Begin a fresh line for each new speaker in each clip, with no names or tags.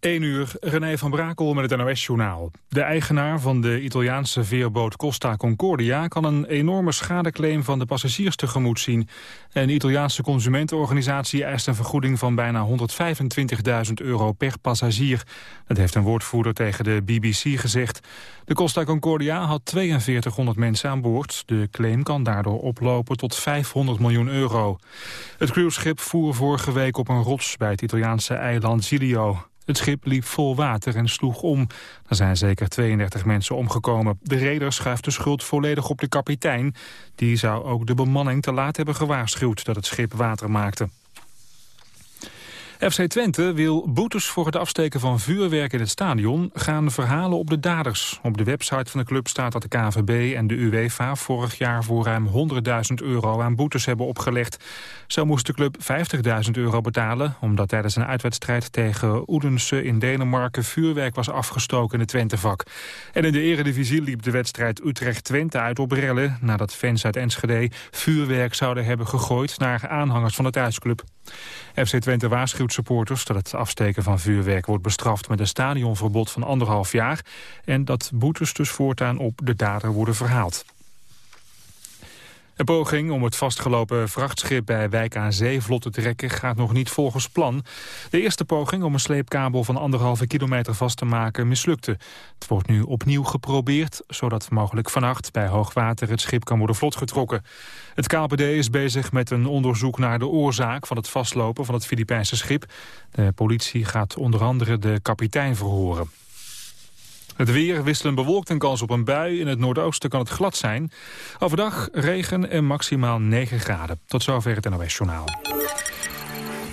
1 uur, René van Brakel met het NOS-journaal. De eigenaar van de Italiaanse veerboot Costa Concordia... kan een enorme schadeclaim van de passagiers tegemoet zien. Een Italiaanse consumentenorganisatie eist een vergoeding... van bijna 125.000 euro per passagier. Dat heeft een woordvoerder tegen de BBC gezegd. De Costa Concordia had 4200 mensen aan boord. De claim kan daardoor oplopen tot 500 miljoen euro. Het cruiseschip voer vorige week op een rots... bij het Italiaanse eiland Giglio. Het schip liep vol water en sloeg om. Er zijn zeker 32 mensen omgekomen. De reder schuift de schuld volledig op de kapitein. Die zou ook de bemanning te laat hebben gewaarschuwd dat het schip water maakte. FC Twente wil boetes voor het afsteken van vuurwerk in het stadion gaan verhalen op de daders. Op de website van de club staat dat de KVB en de UEFA vorig jaar voor ruim 100.000 euro aan boetes hebben opgelegd. Zo moest de club 50.000 euro betalen omdat tijdens een uitwedstrijd tegen Oedense in Denemarken vuurwerk was afgestoken in het Twentevak. En in de eredivisie liep de wedstrijd Utrecht-Twente uit op rellen nadat fans uit Enschede vuurwerk zouden hebben gegooid naar aanhangers van de thuisclub. FC Twente waarschuwt supporters dat het afsteken van vuurwerk wordt bestraft met een stadionverbod van anderhalf jaar en dat boetes dus voortaan op de dader worden verhaald. Een poging om het vastgelopen vrachtschip bij Wijk aan Zee vlot te trekken gaat nog niet volgens plan. De eerste poging om een sleepkabel van anderhalve kilometer vast te maken mislukte. Het wordt nu opnieuw geprobeerd, zodat mogelijk vannacht bij hoogwater het schip kan worden vlotgetrokken. Het KPD is bezig met een onderzoek naar de oorzaak van het vastlopen van het Filipijnse schip. De politie gaat onder andere de kapitein verhoren. Het weer wisselend bewolkt en kans op een bui. In het noordoosten kan het glad zijn. Overdag regen en maximaal 9 graden. Tot zover het NOS Journaal.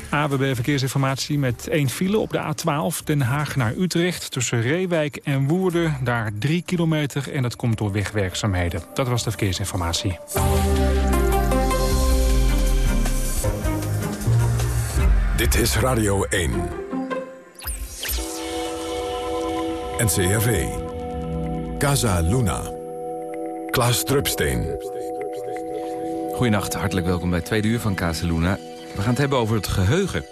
AWB Verkeersinformatie met één file op de A12 Den Haag naar Utrecht... tussen Reewijk en Woerden, daar 3 kilometer... en dat komt door wegwerkzaamheden. Dat was de verkeersinformatie.
Dit is Radio 1. NCRV. Casa Luna. Klaas Drupsteen.
Goedenacht, hartelijk welkom bij tweede uur van Casa Luna. We gaan het hebben over het geheugen.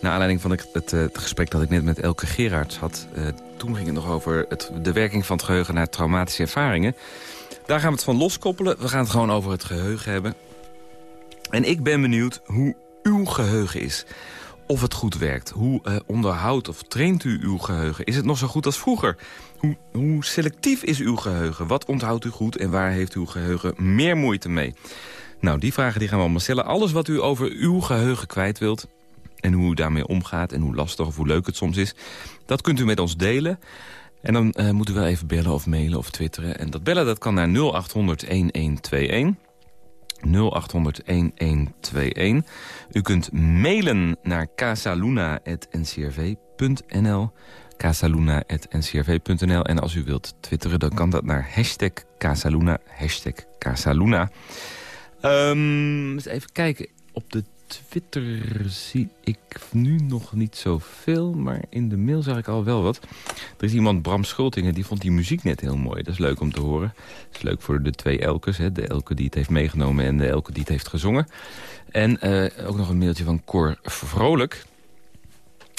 Naar aanleiding van het, het, het gesprek dat ik net met Elke Gerards had... Uh, toen ging het nog over het, de werking van het geheugen naar traumatische ervaringen. Daar gaan we het van loskoppelen. We gaan het gewoon over het geheugen hebben. En ik ben benieuwd hoe uw geheugen is of het goed werkt. Hoe uh, onderhoudt of traint u uw geheugen? Is het nog zo goed als vroeger? Hoe, hoe selectief is uw geheugen? Wat onthoudt u goed en waar heeft uw geheugen meer moeite mee? Nou, die vragen die gaan we allemaal stellen. Alles wat u over uw geheugen kwijt wilt... en hoe u daarmee omgaat en hoe lastig of hoe leuk het soms is... dat kunt u met ons delen. En dan uh, moet u wel even bellen of mailen of twitteren. En dat bellen dat kan naar 0800-1121... 0800-1121. U kunt mailen naar casaluna.ncrv.nl casaluna.ncrv.nl En als u wilt twitteren, dan kan dat naar hashtag Casaluna, hashtag Casaluna. Um, eens even kijken. Op de Twitter zie ik nu nog niet zoveel, maar in de mail zag ik al wel wat. Er is iemand, Bram Schultingen, die vond die muziek net heel mooi. Dat is leuk om te horen. Dat is leuk voor de twee Elkes, hè? de Elke die het heeft meegenomen en de Elke die het heeft gezongen. En uh, ook nog een mailtje van Cor Vrolijk.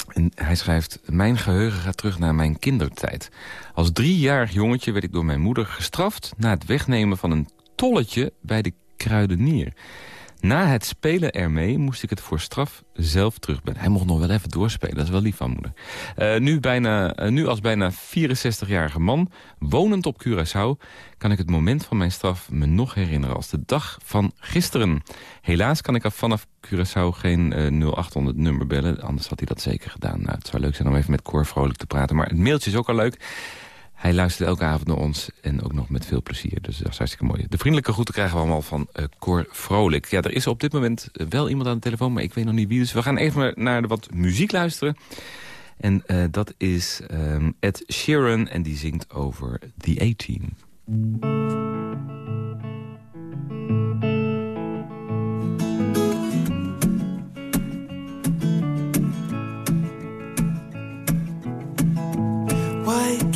En hij schrijft, mijn geheugen gaat terug naar mijn kindertijd. Als driejarig jongetje werd ik door mijn moeder gestraft... na het wegnemen van een tolletje bij de kruidenier. Na het spelen ermee moest ik het voor straf zelf terugbrengen. Hij mocht nog wel even doorspelen, dat is wel lief van moeder. Uh, nu, bijna, uh, nu als bijna 64-jarige man, wonend op Curaçao... kan ik het moment van mijn straf me nog herinneren als de dag van gisteren. Helaas kan ik vanaf Curaçao geen uh, 0800 nummer bellen. Anders had hij dat zeker gedaan. Nou, het zou leuk zijn om even met Cor vrolijk te praten. Maar het mailtje is ook al leuk. Hij luistert elke avond naar ons en ook nog met veel plezier. Dus dat is hartstikke mooi. De vriendelijke groeten krijgen we allemaal van uh, Cor Vrolijk. Ja, er is op dit moment eh, wel iemand aan de telefoon, maar ik weet nog niet wie. Dus we gaan even naar wat muziek luisteren. En uh, dat is um, Ed Sheeran en die zingt over The A-Team.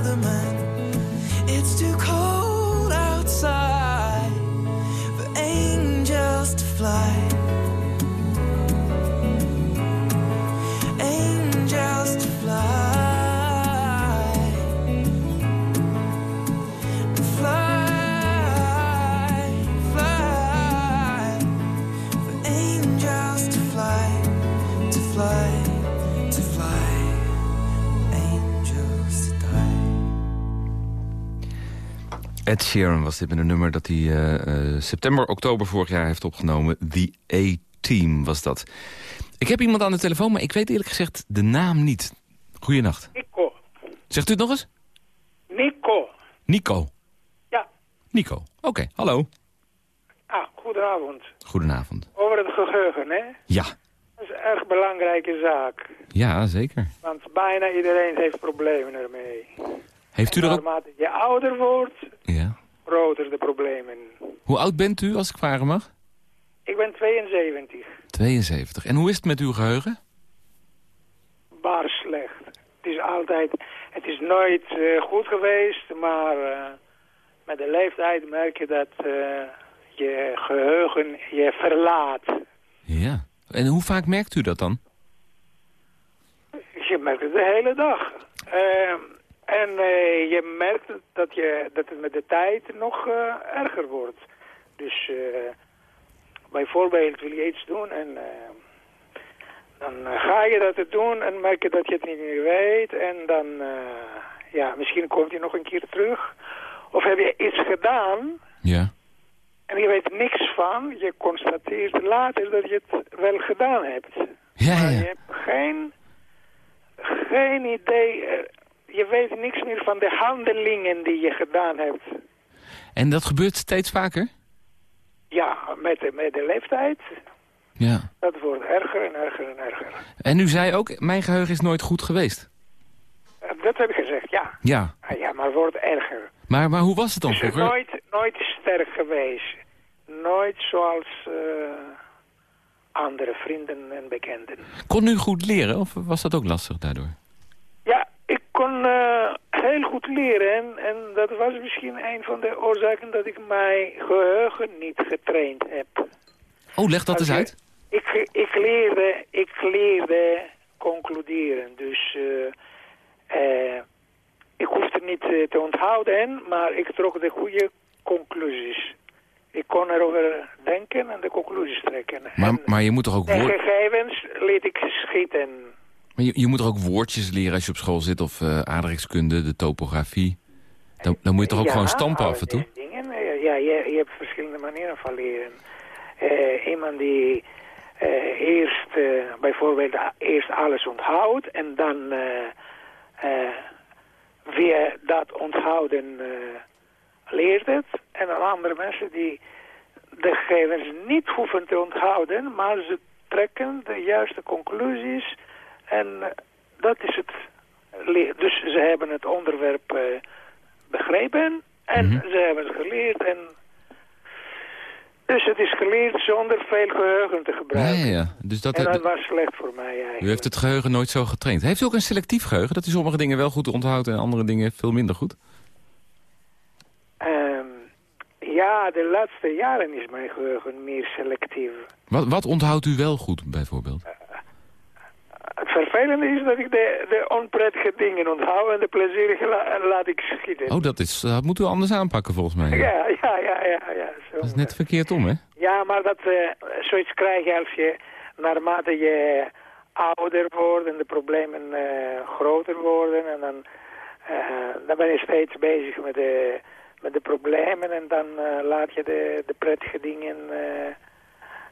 Another man. It's too cold outside for angels to fly. Angels to fly. Fly, fly. For angels to fly, to fly,
Ed Sheeran was dit met een nummer dat hij eh, eh, september, oktober vorig jaar heeft opgenomen. The A-Team was dat. Ik heb iemand aan de telefoon, maar ik weet eerlijk gezegd de naam niet. Goeienacht.
Nico.
Zegt u het nog eens?
Nico.
Nico.
Ja.
Nico. Oké, hallo.
Ah, goedenavond.
Goedenavond.
Over het geheugen, hè?
Ja.
Dat is een erg belangrijke zaak.
Ja, zeker.
Want bijna iedereen heeft problemen ermee.
Heeft u er ook...
Naarmate je ouder wordt,
Ja.
groter de problemen.
Hoe oud bent u, als ik vragen mag?
Ik ben 72.
72. En hoe is het met uw geheugen?
Bar slecht. Het is altijd... Het is nooit eh, goed geweest, maar eh, met de leeftijd merk je dat eh, je geheugen je verlaat.
Ja. En hoe vaak merkt u dat dan?
Je merkt het de hele dag. En eh, je merkt dat, je, dat het met de tijd nog eh, erger wordt. Dus eh, bijvoorbeeld wil je iets doen en dan ga je dat het doen en merk je dat je het niet meer weet. En dan, ja, misschien komt hij nog een keer terug. Of heb je iets gedaan
Ja.
en je weet niks van. Je constateert later dat je het wel gedaan hebt.
Ja,
Maar je
ja.
hebt geen, geen idee, je weet niks meer van de handelingen die je gedaan hebt.
En dat gebeurt steeds vaker?
Ja, met de, met de leeftijd,
Ja.
dat wordt erger en erger en erger.
En u zei ook, mijn geheugen is nooit goed geweest.
Eh, Dat heb ik gezegd, ja.
Ja.
Ah, Ja, maar het wordt erger.
Maar, maar hoe was het dan
is
vroeger?
nooit, nooit sterk geweest. Nooit zoals eh, andere vrienden en bekenden.
Kon u goed leren of was dat ook lastig daardoor?
Kon eh, heel goed leren en dat was misschien een van de oorzaken dat ik mijn geheugen niet getraind heb.
Oh, leg dat
Als
eens uit.
Ik, ik, leerde, ik leerde concluderen, dus eh, eh, ik hoefde niet te onthouden, maar ik trok de goede conclusies. Ik kon erover denken en de conclusies trekken.
Maar,
En
maar je moet toch ook
de gegevens liet ik schieten.
Maar je, je moet toch ook woordjes leren als je op school zit of eh aardrijkskunde, de topografie. Dan, dan moet je toch ook
Ja,
gewoon stampen af en toe?
Dingen, ja, je, je hebt verschillende manieren van leren. Eh, iemand die eh, eerst bijvoorbeeld eerst alles onthoudt en dan via dat onthouden leert het. En dan andere mensen die de gegevens niet hoeven te onthouden, maar ze trekken de juiste conclusies en eh, dat is het. Dus ze hebben het onderwerp eh, begrepen en
Mhm.
ze hebben het geleerd en dus het is geleerd zonder veel geheugen te
Ja,
gebruiken.
ja, ja. Dus dat,
En dat was slecht voor mij eigenlijk.
u heeft het geheugen nooit zo getraind. Heeft u ook een selectief geheugen? Dat u sommige dingen wel goed onthoudt en andere dingen veel minder goed?
Ehm, ja, de laatste jaren is mijn geheugen meer selectief.
Wat, wat onthoudt u wel goed, bijvoorbeeld?
Het vervelende is dat ik de, de onprettige dingen onthoud en de plezierige la- laat ik schieten.
Oh, dat, is, dat moet u anders aanpakken volgens mij.
Ja, ja, ja, ja. ja zo.
Dat is net verkeerd om, hè?
Ja, maar dat, eh, zoiets krijg je als je naarmate je ouder wordt en de problemen eh, groter worden. En dan, eh, dan ben je steeds bezig met de, met de problemen en dan laat je de, de prettige dingen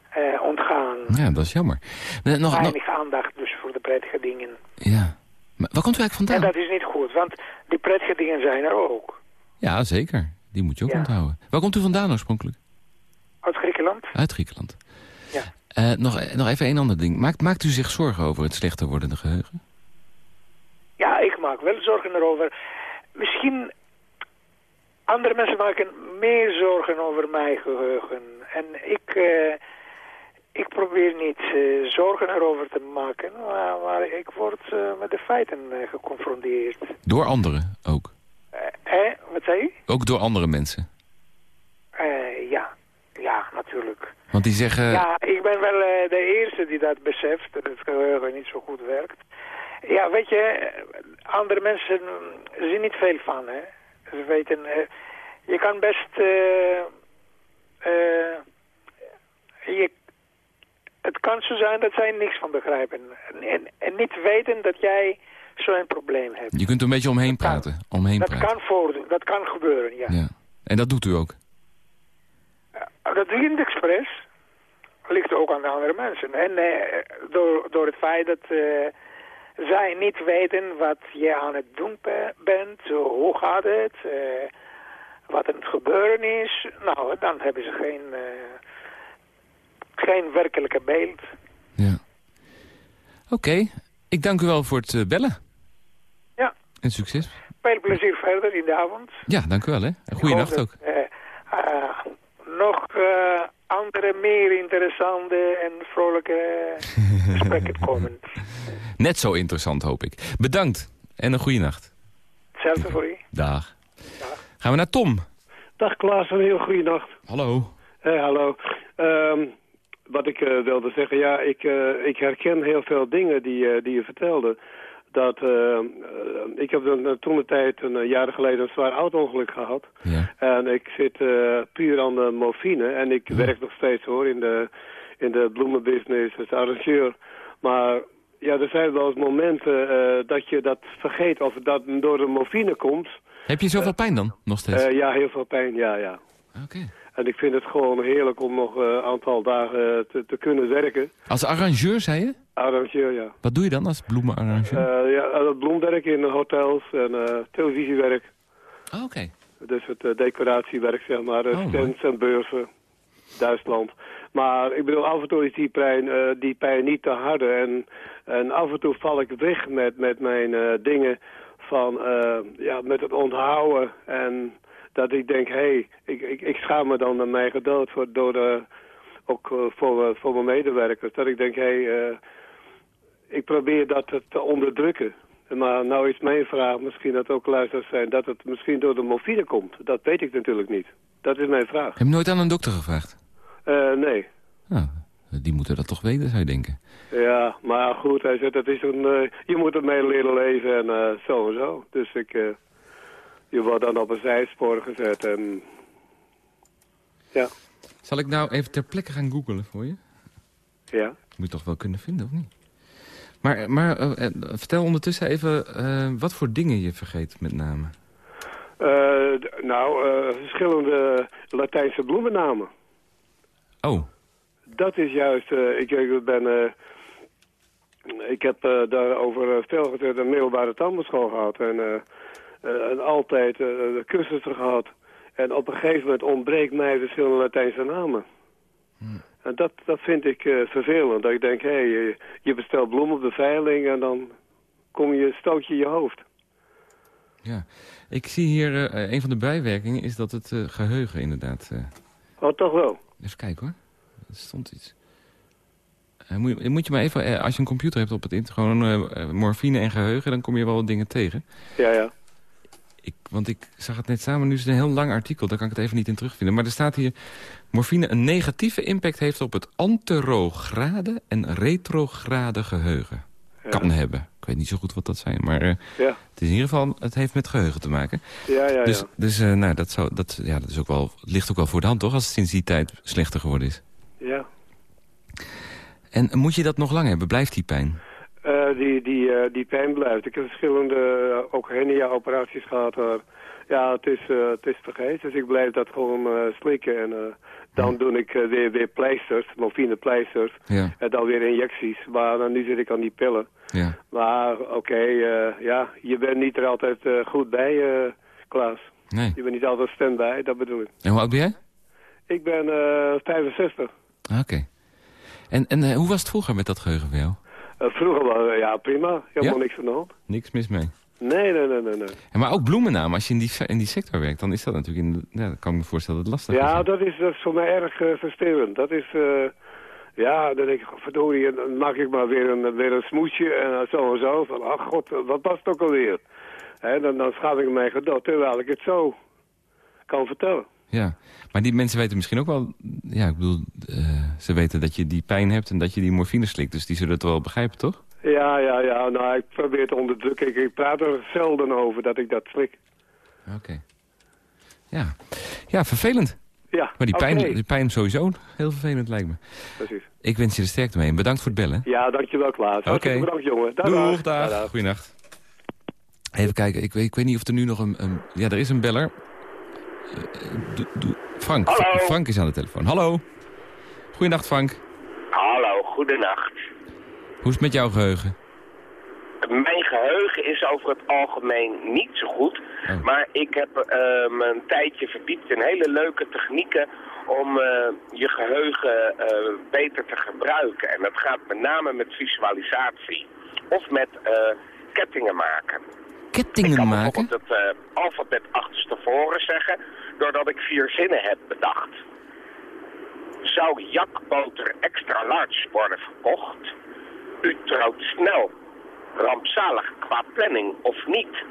eh, ontgaan.
Ja, dat is jammer. Nog, nog,
Weinig aandacht dus voor de prettige dingen.
ja. Maar waar komt u eigenlijk
En
vandaan?
dat is niet goed, want die prettige dingen zijn er ook.
Ja, zeker. Die moet je ook
Ja.
onthouden. Waar komt u vandaan oorspronkelijk?
Uit Griekenland?
Uit Griekenland.
Ja.
Eh, nog, nog even één ander ding. Maakt, maakt u zich zorgen over het slechter wordende geheugen?
Ja, ik maak wel zorgen erover. Misschien andere mensen maken meer zorgen over mijn geheugen. En ik, eh, ik probeer niet eh, zorgen erover te maken, maar, maar ik word eh, met de feiten eh, geconfronteerd.
Door anderen ook?
Eh, wat zei je?
Ook door andere mensen?
Eh, ja, ja, natuurlijk.
Want die zeggen...
Ja, ik ben wel de eerste die dat beseft, dat het geheugen niet zo goed werkt. Ja, weet je, andere mensen mm, zien niet veel van, hè. Ze weten, je kan best, je, het kan zo zijn dat zij niks van begrijpen. En, en, niet weten dat jij zo'n probleem hebt.
Je kunt er een beetje omheen praten. Omheen
Dat
praten.
kan voordoen, dat kan gebeuren, ja.
Ja. En dat doet u ook?
Uh, Dat doe je niet expres. Ligt ook aan de andere mensen. En eh, door, door het feit dat eh, zij niet weten wat je aan het doen bent, zo, hoe gaat het, eh, wat er aan het gebeuren is, nou, dan hebben ze geen, eh, geen werkelijke beeld.
Ja. Oké. Ik dank u wel voor het eh, bellen.
Ja.
En succes.
Veel plezier verder in de avond.
Ja, dank u wel, hè. Goeienacht ook.
eh, eh, nog eh, andere, meer interessante en vrolijke gesprekken komen.
Net zo interessant, hoop ik. Bedankt. En een goede nacht.
Hetzelfde voor u.
Dag. Gaan we naar Tom.
Dag Klaas, een heel goede nacht.
Hallo.
Hey, hallo. Ehm, wat ik eh, wilde zeggen, ja, ik, eh, ik herken heel veel dingen die, eh, die je vertelde. Dat, ik heb toen de tijd, een jaren geleden, een zwaar auto-ongeluk gehad.
Ja.
En ik zit puur aan de morfine. En ik werk nog steeds hoor, in de, in de bloemenbusiness als arrangeur. Maar ja, er zijn wel eens momenten dat je dat vergeet of dat door de morfine komt.
Heb je zoveel pijn dan, nog steeds?
Ja, heel veel pijn, ja, ja.
Oké.
En ik vind het gewoon heerlijk om nog een aantal dagen te, te kunnen werken.
Als arrangeur, zei je?
Arrangeur, ja.
Wat doe je dan als bloemenarrangeur?
Eh, ja, eh, bloemwerk in hotels en eh, televisiewerk.
Oh, Oké.
Dus het eh, decoratiewerk, zeg maar. eh,
Oh,
stands en beurzen. Duitsland. Maar ik bedoel, af en toe is die pijn, eh, die pijn niet te harde. En, en af en toe val ik weg met, met mijn eh, dingen van, eh, ja, met het onthouden. En dat ik denk, hé, hey, ik, ik, ik schaam me dan naar mijn gedood voor, door de, ook eh, voor, eh, voor mijn medewerkers. Dat ik denk, hé, hey, eh, ik probeer dat te- onderdrukken. Maar nou is mijn vraag, misschien dat ook luisteraars zijn, dat het misschien door de morfine komt. Dat weet ik natuurlijk niet. Dat is mijn vraag.
Heb je nooit aan een dokter gevraagd?
Nee.
Nou, die moeten dat toch weten, zou je denken.
Ja, maar goed, hij zegt, het is een, je moet ermee leren leven en zo en zo. Dus ik, je wordt dan op een zijspoor gezet en ja.
Zal ik nou even ter plekke gaan googlen voor je?
Ja.
Moet je toch wel kunnen vinden, of niet? Maar, maar eh, eh, vertel ondertussen even eh, wat voor dingen je vergeet met name.
Nou, verschillende Latijnse bloemennamen.
Oh,
Dat is juist, ik, ik ben, ik heb daarover veel gezegd een middelbare tandenschool gehad en, en altijd eh, de cursussen gehad. En op een gegeven moment ontbreekt mij verschillende Latijnse namen. En dat, dat vind ik eh, vervelend. Dat ik denk, hé, hey, je, je bestelt bloemen op de veiling en dan kom je, stoot je je hoofd.
ja. Ik zie hier, eh, een van de bijwerkingen is dat het eh, geheugen inderdaad... eh,
Oh, toch wel?
Even kijken hoor. Er stond iets. Eh, moet, je, moet je maar even, eh, als je een computer hebt op het internet, gewoon eh, eh, morfine en geheugen, dan kom je wel wat dingen tegen.
Ja, ja.
Ik, want ik zag het net samen, nu is het een heel lang artikel, daar kan ik het even niet in terugvinden. Maar er staat hier, morfine een negatieve impact heeft op het anterograde en retrograde geheugen. Kan hebben. Ik weet niet zo goed wat dat zijn, maar eh,
Ja,
het is in ieder geval, het heeft met geheugen te maken.
ja, ja.
dus
ja.
dus eh, nou, dat, zou, dat, ja, dat is ook wel, ligt ook wel voor de hand, toch? Als het sinds die tijd slechter geworden is.
ja.
En moet je dat nog lang hebben? Blijft die pijn?
Eh, die, die, eh, die pijn blijft. Ik heb verschillende eh, ook hernia-operaties gehad. ja, het is, het is vergeet. Dus ik blijf dat gewoon slikken. En dan doe ik weer, weer pleisters, morfine pleisters.
Ja,
En dan weer injecties. Maar dan, nu zit ik aan die pillen.
ja.
Maar oké, ja, je bent niet er altijd goed bij, Klaas.
Nee.
Je bent niet altijd stand-by, dat bedoel ik.
En hoe oud ben jij?
Ik ben eh 65.
Ah, Oké. En, en hoe was het vroeger met dat geheugen voor jou?
Eh, vroeger wel, ja prima. Helemaal
Ja?
niks aan de hand.
Niks mis mee.
Nee, nee, nee, nee. nee.
En maar ook bloemennamen, als je in die, in die sector werkt, dan is dat natuurlijk... In, ja, dan kan ik me voorstellen dat het lastig is.
Ja, dat is, dat is voor mij erg uh, versterend. Dat is, uh, ja, dan denk ik, verdorie, dan maak ik maar weer een, weer een smoesje en zo en zo. Van, ach god, wat was het ook alweer? Hè, dan, dan schaam ik mij gedot, terwijl ik het zo kan vertellen.
Ja, maar die mensen weten misschien ook wel... Ja, ik bedoel, uh, ze weten dat je die pijn hebt en dat je die morfine slikt. Dus die zullen het wel begrijpen, toch?
Ja, ja, ja. Nou, ik probeer te onderdrukken. Ik, ik praat er zelden over dat ik dat slik.
Oké. Okay. Ja. ja, vervelend.
Ja,
Maar die pijn,
okay.
die pijn sowieso heel vervelend lijkt me.
Precies.
Ik wens je er sterkte mee en bedankt voor het bellen.
Ja, dankjewel Klaas.
Oké. Okay.
Bedankt jongen.
Dag, Doeg, dag. dag. Goeienacht. Even kijken, ik weet, ik weet niet of er nu nog een... een ja, er is een beller. Do, do, Frank.
Hallo.
Frank is aan de telefoon. Hallo. Goeienacht Frank.
Hallo, goedenacht.
Hoe is het met jouw geheugen?
Mijn geheugen is over het algemeen niet zo goed. Oh. Maar ik heb uh, me een tijdje verdiept in hele leuke technieken om uh, je geheugen uh, beter te gebruiken. En dat gaat met name met visualisatie of met kettingen maken.
Kettingen
ik kan
maken?
bijvoorbeeld het alfabet achterstevoren zeggen, doordat ik vier zinnen heb bedacht. Zou jakboter extra large worden verkocht? U trouwt snel rampzalig qua planning of niet,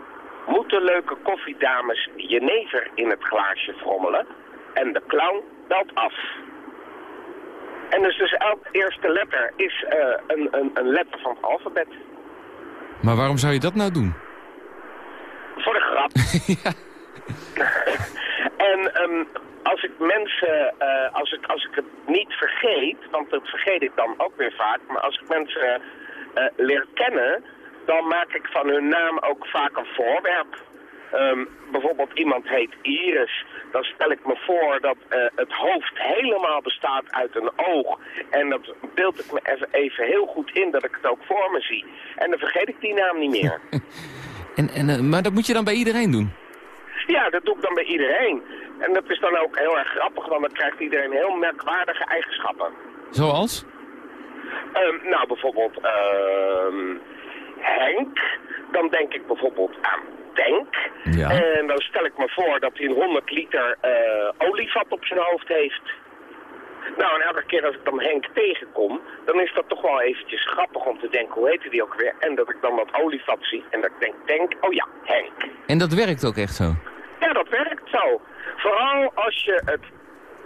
moeten leuke koffiedames jenever in het glaasje frommelen en de clown belt af. En dus, dus elke eerste letter is uh, een, een, een letter van het alfabet.
Maar waarom zou je dat nou doen?
Voor de grap.
ja.
en um, als ik mensen, uh, als, ik, als ik het niet vergeet, want dat vergeet ik dan ook weer vaak, maar als ik mensen uh, leer kennen, dan maak ik van hun naam ook vaak een voorwerp. Um, bijvoorbeeld iemand heet Iris, dan stel ik me voor dat uh, het hoofd helemaal bestaat uit een oog. En dat beeld ik me even, even heel goed in dat ik het ook voor me zie. En dan vergeet ik die naam niet meer.
en, en, uh, maar dat moet je dan bij iedereen doen?
Ja, dat doe ik dan bij iedereen. En dat is dan ook heel erg grappig, want dan krijgt iedereen heel merkwaardige eigenschappen.
Zoals?
Um, nou, bijvoorbeeld Henk. Dan denk ik bijvoorbeeld aan Denk.
Ja.
En dan stel ik me voor dat hij een 100 liter uh, olievat op zijn hoofd heeft. Nou, en elke keer als ik dan Henk tegenkom, dan is dat toch wel eventjes grappig om te denken, hoe heette die ook weer? En dat ik dan dat olievat zie en dat ik denk, denk, oh ja, Henk.
En dat werkt ook echt zo?
Ja, dat werkt zo. Vooral als je het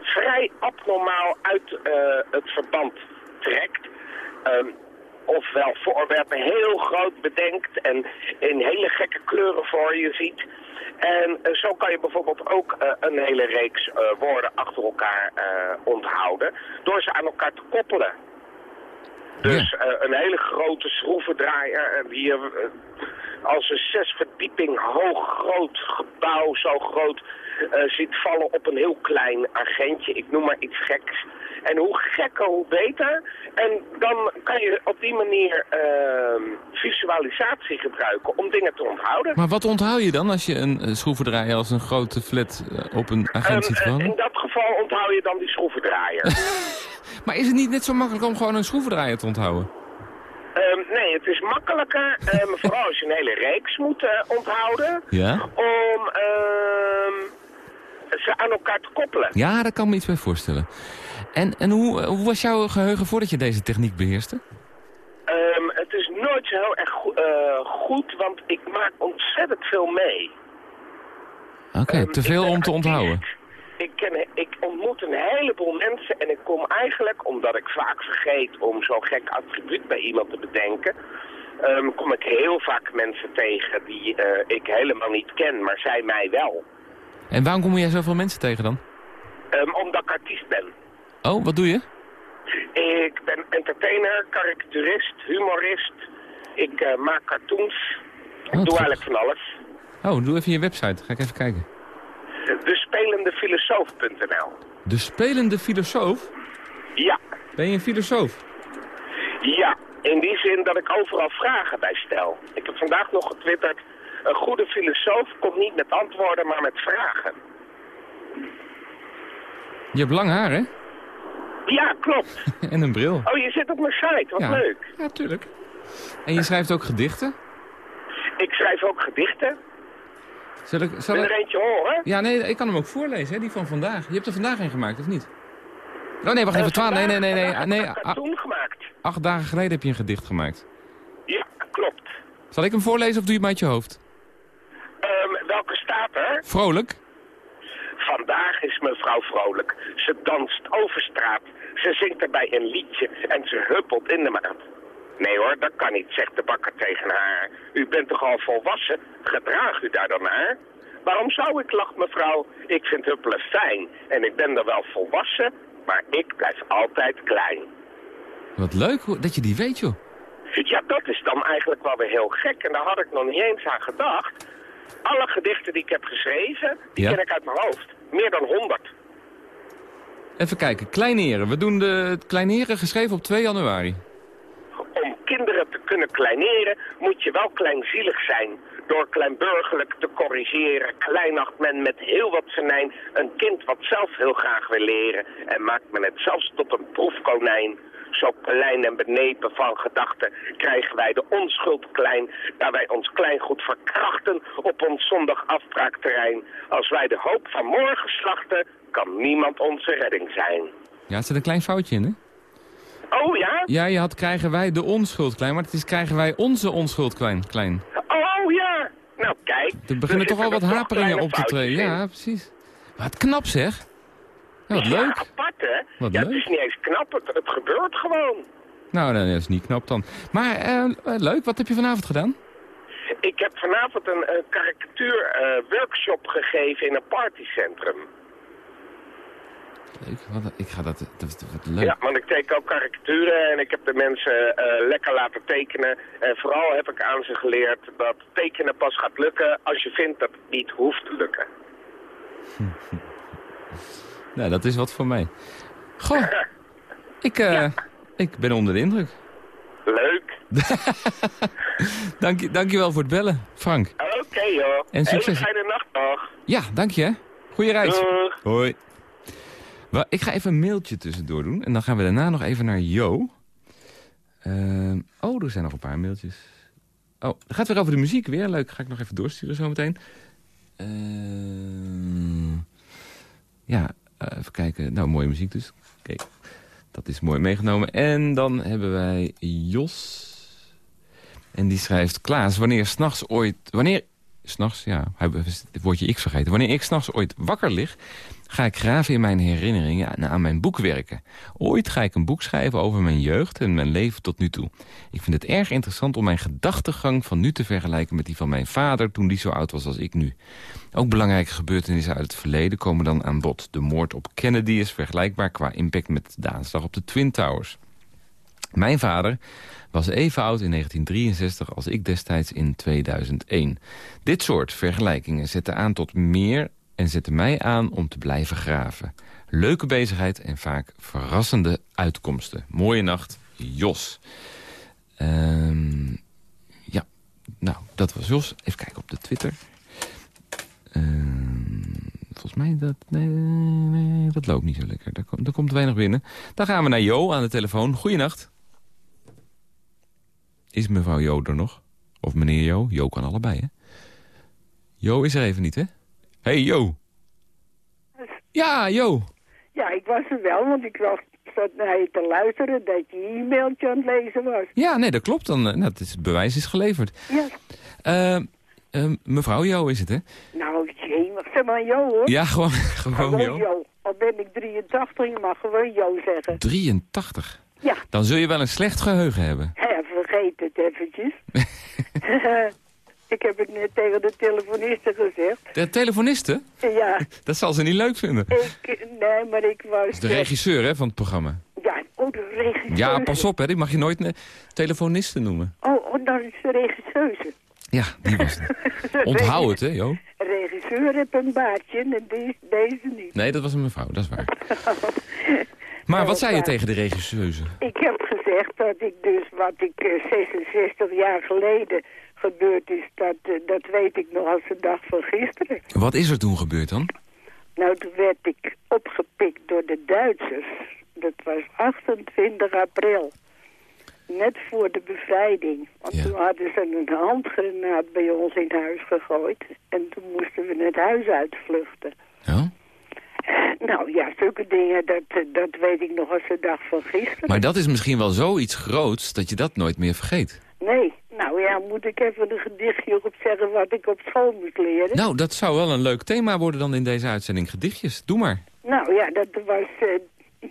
vrij abnormaal uit uh, het verband trekt. Um, ofwel voorwerpen heel groot bedenkt en in hele gekke kleuren voor je ziet. En eh, zo kan je bijvoorbeeld ook eh, een hele reeks eh, woorden achter elkaar onthouden door ze aan elkaar te koppelen. Dus een hele grote schroevendraaier en die je eh, als een zes verdieping hoog groot gebouw zo groot eh, ziet vallen op een heel klein agentje. Ik noem maar iets geks. En hoe gekker, hoe beter. En dan kan je op die manier ehm, visualisatie gebruiken om dingen te onthouden.
Maar wat onthoud je dan als je een eh, schroevendraaier als een grote flat eh, op een agent ziet
Ehm,
vallen?
in dat geval onthoud je dan die schroevendraaier.
Maar is het niet net zo makkelijk om gewoon een schroevendraaier te onthouden?
Ehm, nee, het is makkelijker, ehm, vooral als je een hele reeks moet eh, onthouden,
Ja?
om ehm, ze aan elkaar te koppelen.
Ja, daar kan ik me iets bij voorstellen. En, en hoe, eh, hoe was jouw geheugen voordat je deze techniek beheerste?
Het is nooit zo heel erg go- eh, goed, want ik maak ontzettend veel mee.
Oké, te veel om te onthouden.
Ik, ken, ik ontmoet een heleboel mensen en ik kom eigenlijk, omdat ik vaak vergeet om zo'n gek attribuut bij iemand te bedenken, ehm, kom ik heel vaak mensen tegen die eh, ik helemaal niet ken, maar zij mij wel.
En waarom kom jij zoveel mensen tegen dan?
Ehm, omdat ik artiest ben.
Oh, wat doe je?
Ik ben entertainer, karikaturist, humorist. Ik eh, maak cartoons. Ik
wat
doe eigenlijk van alles.
Oh, doe even je website. Ga ik even kijken.
De spelendefilosoof.nl
De spelende filosoof?
Ja,
Ben je een filosoof?
ja. In die zin dat ik overal vragen bij stel. Ik heb vandaag nog getwitterd... Een goede filosoof komt niet met antwoorden, maar met vragen.
Je hebt lang haar, hè?
Ja, klopt.
en een bril.
Oh, je zit op mijn site. Wat
ja.
leuk.
Ja, tuurlijk. En je schrijft ook gedichten?
Ik schrijf ook gedichten.
Zal ik, zal ik-
er eentje horen?
Ja, nee, ik kan hem ook voorlezen, hè? die van vandaag. Je hebt er vandaag een gemaakt, of niet? Oh nee, wacht even,
Eh,
twaalf. Nee, nee, nee, nee. nee
heb ik een
a-
cartoon gemaakt.
acht dagen geleden heb je een gedicht gemaakt.
Ja, klopt.
Zal ik hem voorlezen of doe je hem uit je hoofd?
Ehm, welke staat er?
Vrolijk?
Vandaag is mevrouw vrolijk. Ze danst over straat. Ze zingt erbij een liedje en ze huppelt in de maat. Nee hoor, dat kan niet, zegt de bakker tegen haar. U bent toch al volwassen? Gedraag u daar dan naar? Waarom zou ik, lacht mevrouw. Ik vind huppelen fijn en ik ben er wel volwassen, maar ik blijf altijd klein.
Wat leuk dat je die weet, joh.
Ja, dat is dan eigenlijk wel weer heel gek en daar had ik nog niet eens aan gedacht. Alle gedichten die ik heb geschreven, die
Ja.
ken ik uit mijn hoofd. Meer dan honderd.
Even kijken, kleineren. We doen de kleineren geschreven op 2 januari.
Kunnen kleineren moet je wel kleinzielig zijn. Door kleinburgerlijk te corrigeren kleinacht men met heel wat venijn een kind wat zelf heel graag wil leren. En maakt men het zelfs tot een proefkonijn. Zo klein en benepen van gedachten krijgen wij de onschuld klein. Daar wij ons klein goed verkrachten op ons zondag afbraakterrein. Als wij de hoop van morgen slachten, kan niemand onze redding zijn.
Ja, er zit een klein foutje in, hè?
Oh ja?
Ja, je had krijgen wij de onschuld klein, maar het is krijgen wij onze onschuld klein. klein.
Oh ja! Nou kijk.
Er beginnen toch al wat haperingen op te treden. Ja, precies. Wat knap zeg. Ja, wat
Ja,
leuk.
apart hè?
Wat
ja,
leuk.
het is niet eens knap, het, het gebeurt gewoon.
Nou, nee, dat is niet knap dan. Maar eh, eh, leuk, wat heb je vanavond gedaan?
Ik heb vanavond een karikatuur uh, workshop gegeven in een partycentrum.
Leuk, wat, ik ga dat, dat, wat leuk.
Ja, want ik teken ook karikaturen en ik heb de mensen uh, lekker laten tekenen. En vooral heb ik aan ze geleerd dat tekenen pas gaat lukken als je vindt dat het niet hoeft te lukken.
nou, dat is wat voor mij. Goh, ik, uh, ja. ik ben onder de indruk.
Leuk.
dank, je, dank je wel voor het bellen, Frank.
Oké okay, joh.
En succes.
Hele fijne nacht nog.
Ja, dank je. Goeie reis.
Doeg.
Hoi. Ik ga even een mailtje tussendoor doen. En dan gaan we daarna nog even naar Jo. Uh, oh, er zijn nog een paar mailtjes. Oh, het gaat weer over de muziek. Weer leuk. Ga ik nog even doorsturen zometeen. Uh, ja, uh, even kijken. Nou, mooie muziek dus. Oké, dat is mooi meegenomen. En dan hebben wij Jos. En die schrijft... Klaas, wanneer s'nachts ooit... Wanneer s'nachts, ja, het woordje X vergeten. Wanneer ik s'nachts ooit wakker lig, ga ik graven in mijn herinneringen en aan mijn boek werken. Ooit ga ik een boek schrijven over mijn jeugd en mijn leven tot nu toe. Ik vind het erg interessant om mijn gedachtegang van nu te vergelijken met die van mijn vader toen die zo oud was als ik nu. Ook belangrijke gebeurtenissen uit het verleden komen dan aan bod. De moord op Kennedy is vergelijkbaar qua impact met de aanslag op de Twin Towers. Mijn vader was even oud in 1963 als ik destijds in 2001. Dit soort vergelijkingen zetten aan tot meer en zetten mij aan om te blijven graven. Leuke bezigheid en vaak verrassende uitkomsten. Mooie nacht, Jos. Ehm, ja, nou, dat was Jos. Even kijken op de Twitter. Ehm, volgens mij, dat, nee, nee, dat loopt niet zo lekker. Daar, komt- daar komt weinig binnen. Dan gaan we naar Jo aan de telefoon. Goeienacht. Is mevrouw Jo er nog? Of meneer Jo? Jo kan allebei, hè? Jo is er even niet, hè? Hey, Jo. Ja, Jo.
Ja, ik was er wel, want ik was zat naar je te luisteren dat je e-mailtje aan het lezen was.
Ja, nee, dat klopt. Dan, eh, nou, het, is, het bewijs is geleverd.
Ja,
Eh, eh, mevrouw Jo is het, hè?
nou, jee, zeg maar Jo hoor.
Ja, gewoon, gewoon
Gewoon
Jo.
Jo. Al ben ik 83, je mag gewoon Jo zeggen.
83.
Ja,
Dan zul je wel een slecht geheugen hebben.
Vergeet het eventjes. ik heb het net tegen de telefoniste gezegd.
De telefoniste?
Ja,
Dat zal ze niet leuk vinden.
ik, nee, maar ik was...
De regisseur hè, van het programma.
Ja, oh, de regisseuse.
Ja, pas op, hè, die mag je nooit een telefoniste noemen.
Oh, oh, dat is de regisseuse.
Ja, die was het. Onthoud het, hè, Jo.
regisseur heeft een baardje en deze niet.
Nee, dat was een mevrouw, dat is waar. Maar wat zei je tegen de regisseuse?
Ik heb gezegd dat ik dus wat ik eh, 66 jaar geleden gebeurd is, dat, eh, dat weet ik nog als de dag van gisteren.
Wat is er toen gebeurd dan?
Nou, toen werd ik opgepikt door de Duitsers. Dat was 28 april. Net voor de bevrijding. Want
Ja.
toen hadden ze een handgranaat bij ons in huis gegooid. En toen moesten we het huis uitvluchten.
Ja?
Nou ja, zulke dingen, dat, eh, dat weet ik nog als de dag van gisteren.
Maar dat is misschien wel zoiets groots dat je dat nooit meer vergeet.
Nee, nou ja, moet ik even een gedichtje op zeggen wat ik op school moest leren?
Nou, dat zou wel een leuk thema worden dan in deze uitzending. Gedichtjes, doe maar.
Nou ja, dat was... eh,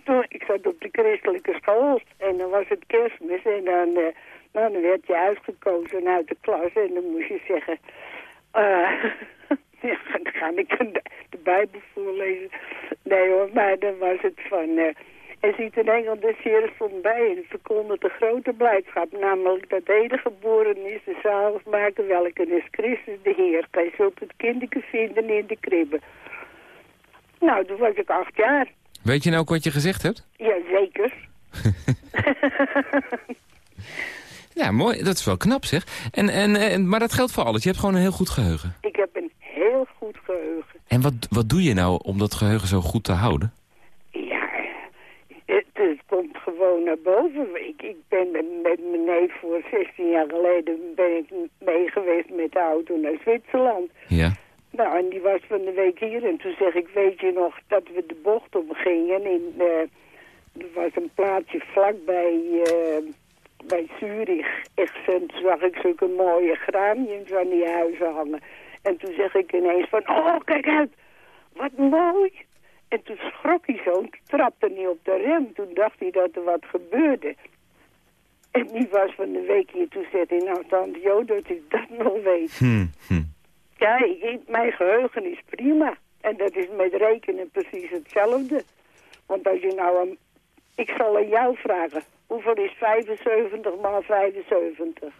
toen, ik zat op de christelijke school en dan was het kerstmis en dan, eh, nou, dan werd je uitgekozen uit de klas en dan moest je zeggen... eh ja, dan ga ik de, de Bijbel voorlezen. Nee hoor, maar dan was het van... eh er ziet een engel des Heeren stond bij en verkondigde grote blijdschap, namelijk dat de geboren is, de zaligmaker, welke is Christus de Heer. Gij zult het kinderke vinden in de kribben. Nou, toen was ik acht jaar.
Weet je nou ook wat je gezegd hebt?
Jazeker.
Ja, mooi. Dat is wel knap, zeg. En, en, en, maar dat geldt voor alles. Je hebt gewoon een heel goed geheugen.
Ik heb heel goed geheugen.
En wat, wat doe je nou om dat geheugen zo goed te houden?
Ja, het, het komt gewoon naar boven. Ik, ik ben met, mijn neef voor 16 jaar geleden ben ik mee geweest met de auto naar Zwitserland.
Ja.
Nou, en die was van de week hier. En toen zeg ik, weet je nog dat we de bocht op gingen. In, eh, er was een plaatsje vlakbij eh, bij Zurich. Echt, zag ik zulke mooie graniums aan die huizen hangen. En toen zeg ik ineens van, oh, kijk uit. Wat mooi. En toen schrok hij zo, toen trapte hij op de rem. Toen dacht hij dat er wat gebeurde. En die was van de week hier. Toen zei hij, nou, tante Jo, dat ik dat nog weet.
Hm, hm.
Ja, ik- mijn geheugen is prima. En dat is met rekenen precies hetzelfde. Want als je nou... Een, ik zal aan jou vragen. Hoeveel is 75 maal 75?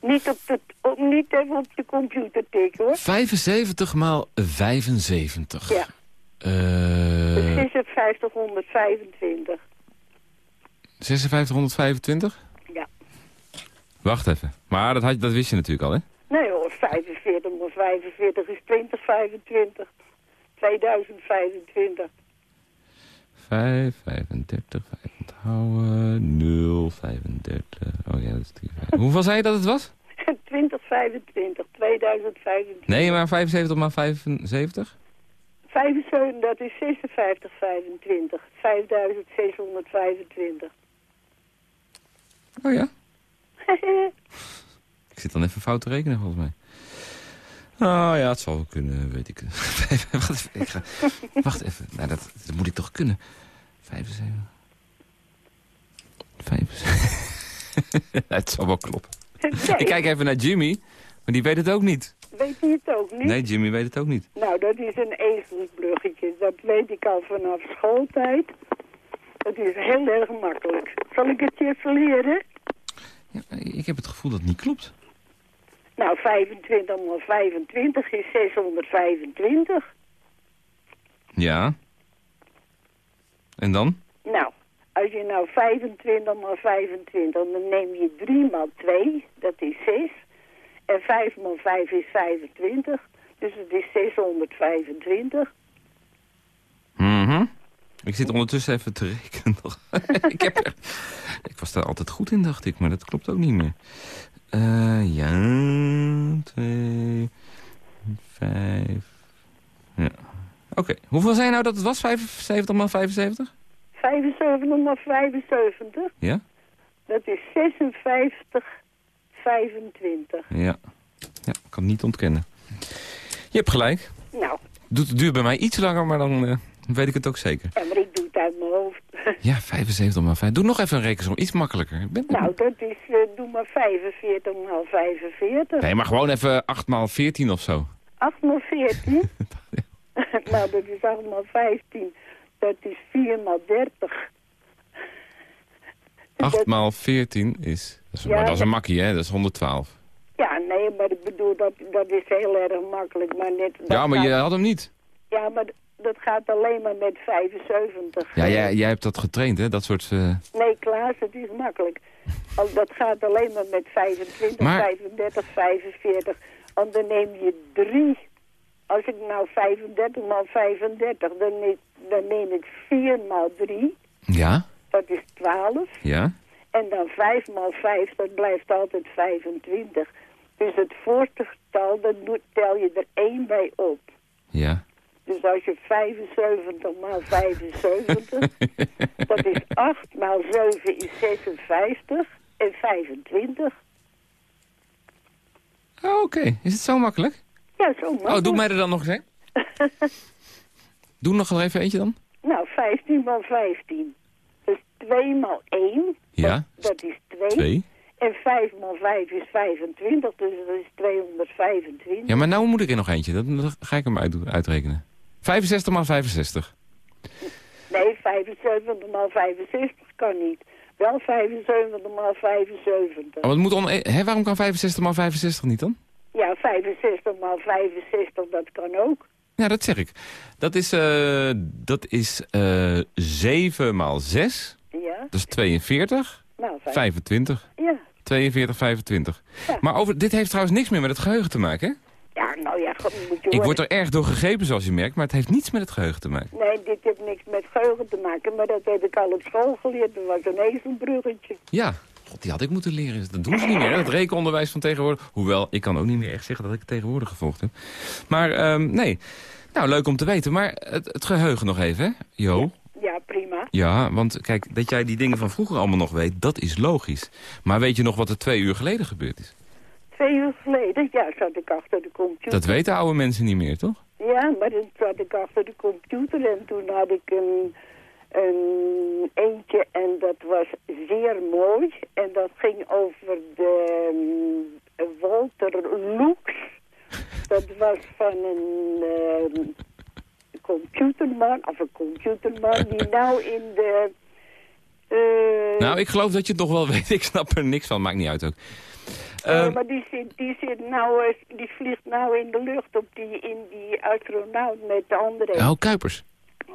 Niet, op de, op, niet even op de computer tikken, hoor.
75 maal 75.
Ja.
Eh
5625.
5625?
Ja.
Wacht even. Maar dat, had, dat wist je natuurlijk al, hè?
Nee hoor, 45 maal 45 is 2025. 2025.
5, 35, 5 onthouden, 0, 35. Oh ja, dat is 3, 5. Hoeveel zei je dat het was?
2025, 2025.
Nee, maar 75 maal 75?
75, dat is 56, 25. 5625.
Oh ja. Ik zit dan even fout te rekenen, volgens mij. Oh ja, het zal wel kunnen, weet ik. wacht even. Nou, dat, dat moet ik toch kunnen. 75. 75. het zal wel kloppen. Ik kijk even naar Jimmy, maar die weet het ook niet.
Weet je het ook niet?
Nee, Jimmy weet het ook niet.
Nou, dat is een ezelsbruggetje. Dat weet ik al vanaf schooltijd. Het is heel erg makkelijk. Zal ik het je even leren?
Ja, ik heb het gevoel dat het niet klopt.
Nou, 25 maal 25 is 625.
Ja. En dan?
Nou, als je nou 25 maal 25, dan neem je 3 maal 2, dat is 6. En 5 maal 5 is 25, dus het is 625.
Mhm. Ik zit ondertussen even te rekenen ik, heb ik was daar altijd goed in, dacht ik, maar dat klopt ook niet meer. Eh ja, 2, 5... Ja. Oké, hoeveel zei je nou dat het was? 75 maal 75?
75 maal 75,
Ja?
dat is 56, 25.
Ja. Ja, ik kan het niet ontkennen. Je hebt gelijk.
Nou,
Doet, het duurt bij mij iets langer, maar dan eh, weet ik het ook zeker.
ja, maar ik doe het uit mijn hoofd.
Ja, 75 maal 5. Doe nog even een rekensom, iets makkelijker. Ben...
nou, dat is, eh, doe maar 45 maal 45.
Nee, maar gewoon even 8 maal 14 of zo.
8 maal 14. nou, dat is 8 maal 15. Dat is 4 maal 30.
8
Dat-
maal 14 is... Dat is,
Ja,
maar dat is een makkie, hè? Dat is 112.
Ja, nee, maar ik bedoel, dat, dat is heel erg makkelijk. Maar net,
Ja, maar je had hem niet.
Ja, maar dat gaat alleen maar met 75.
Ja, jij, jij hebt dat getraind, hè? Dat soort... eh,
Nee, Klaas, het is makkelijk. Al, dat gaat alleen maar met 25,
Maar-
35, 45. En dan neem je 3. Als ik nou 35 maal 35, dan neem, dan neem ik 4 maal 3.
Ja,
Dat is 12.
ja.
En dan 5 maal 5, dat blijft altijd 25. Dus het voorste getal, dan tel je er 1 bij op.
Ja.
Dus als je 75 maal 75, dat is 8 maal 7 is 56 en 25.
Oh, Oké, is het zo makkelijk?
Ja, zo makkelijk.
Oh, doe mij er dan nog eens een. Doe nog wel even eentje dan.
Nou, 15 maal 15. Dus 2 maal 1,
Ja,
dat is 2.
2.
En 5 maal 5 is 25, dus dat is 225.
Ja, maar nou moet ik er nog eentje. Dat, dat ga ik hem uit, uitrekenen. 65 maal 65.
Nee, 75 maal 65 kan niet. Wel 75 maal 75.
Oh, wat moet on hè, waarom kan 65 maal 65 niet dan?
Ja, 65 maal 65, dat kan ook.
Ja, dat zeg ik. Dat is, eh dat is eh 7 maal 6.
Ja,
Dat is 42.
nou, vijf.
25.
Ja.
42, 25.
Ja.
Maar over, dit heeft trouwens niks meer met het geheugen te maken, hè?
Ja, nou ja, moet je
Ik word er erg door gegrepen, zoals je merkt, maar het heeft niets met het geheugen te maken.
Nee, dit heeft niks met geheugen te maken, maar dat heb ik al op school geleerd. Dat was een ezelbruggetje.
Ja, God, die had ik moeten leren. Dat doen ze niet meer, hè? dat rekenonderwijs van tegenwoordig. Hoewel, ik kan ook niet meer echt zeggen dat ik het tegenwoordig gevolgd heb. Maar ehm, nee, nou, leuk om te weten. Maar het, het geheugen nog even, hè, Jo?
Ja, prima.
Ja, want kijk, dat jij die dingen van vroeger allemaal nog weet, dat is logisch. Maar weet je nog wat er twee uur geleden gebeurd is?
Twee uur geleden, ja, zat ik achter de computer.
Dat weten oude mensen niet meer, toch?
Ja, maar dan zat ik achter de computer en toen had ik een, een eentje en dat was zeer mooi. En dat ging over de um, Walter Lux. Dat was van een ehm, computerman, of een computerman die nou in de... eh,
Nou, ik geloof dat je het nog wel weet. Ik snap er niks van, maakt niet uit ook.
Eh,
Ehm,
maar die zit, die zit nou, eh, die vliegt nou in de lucht op die, in die astronaut met André,
oh, Kuipers.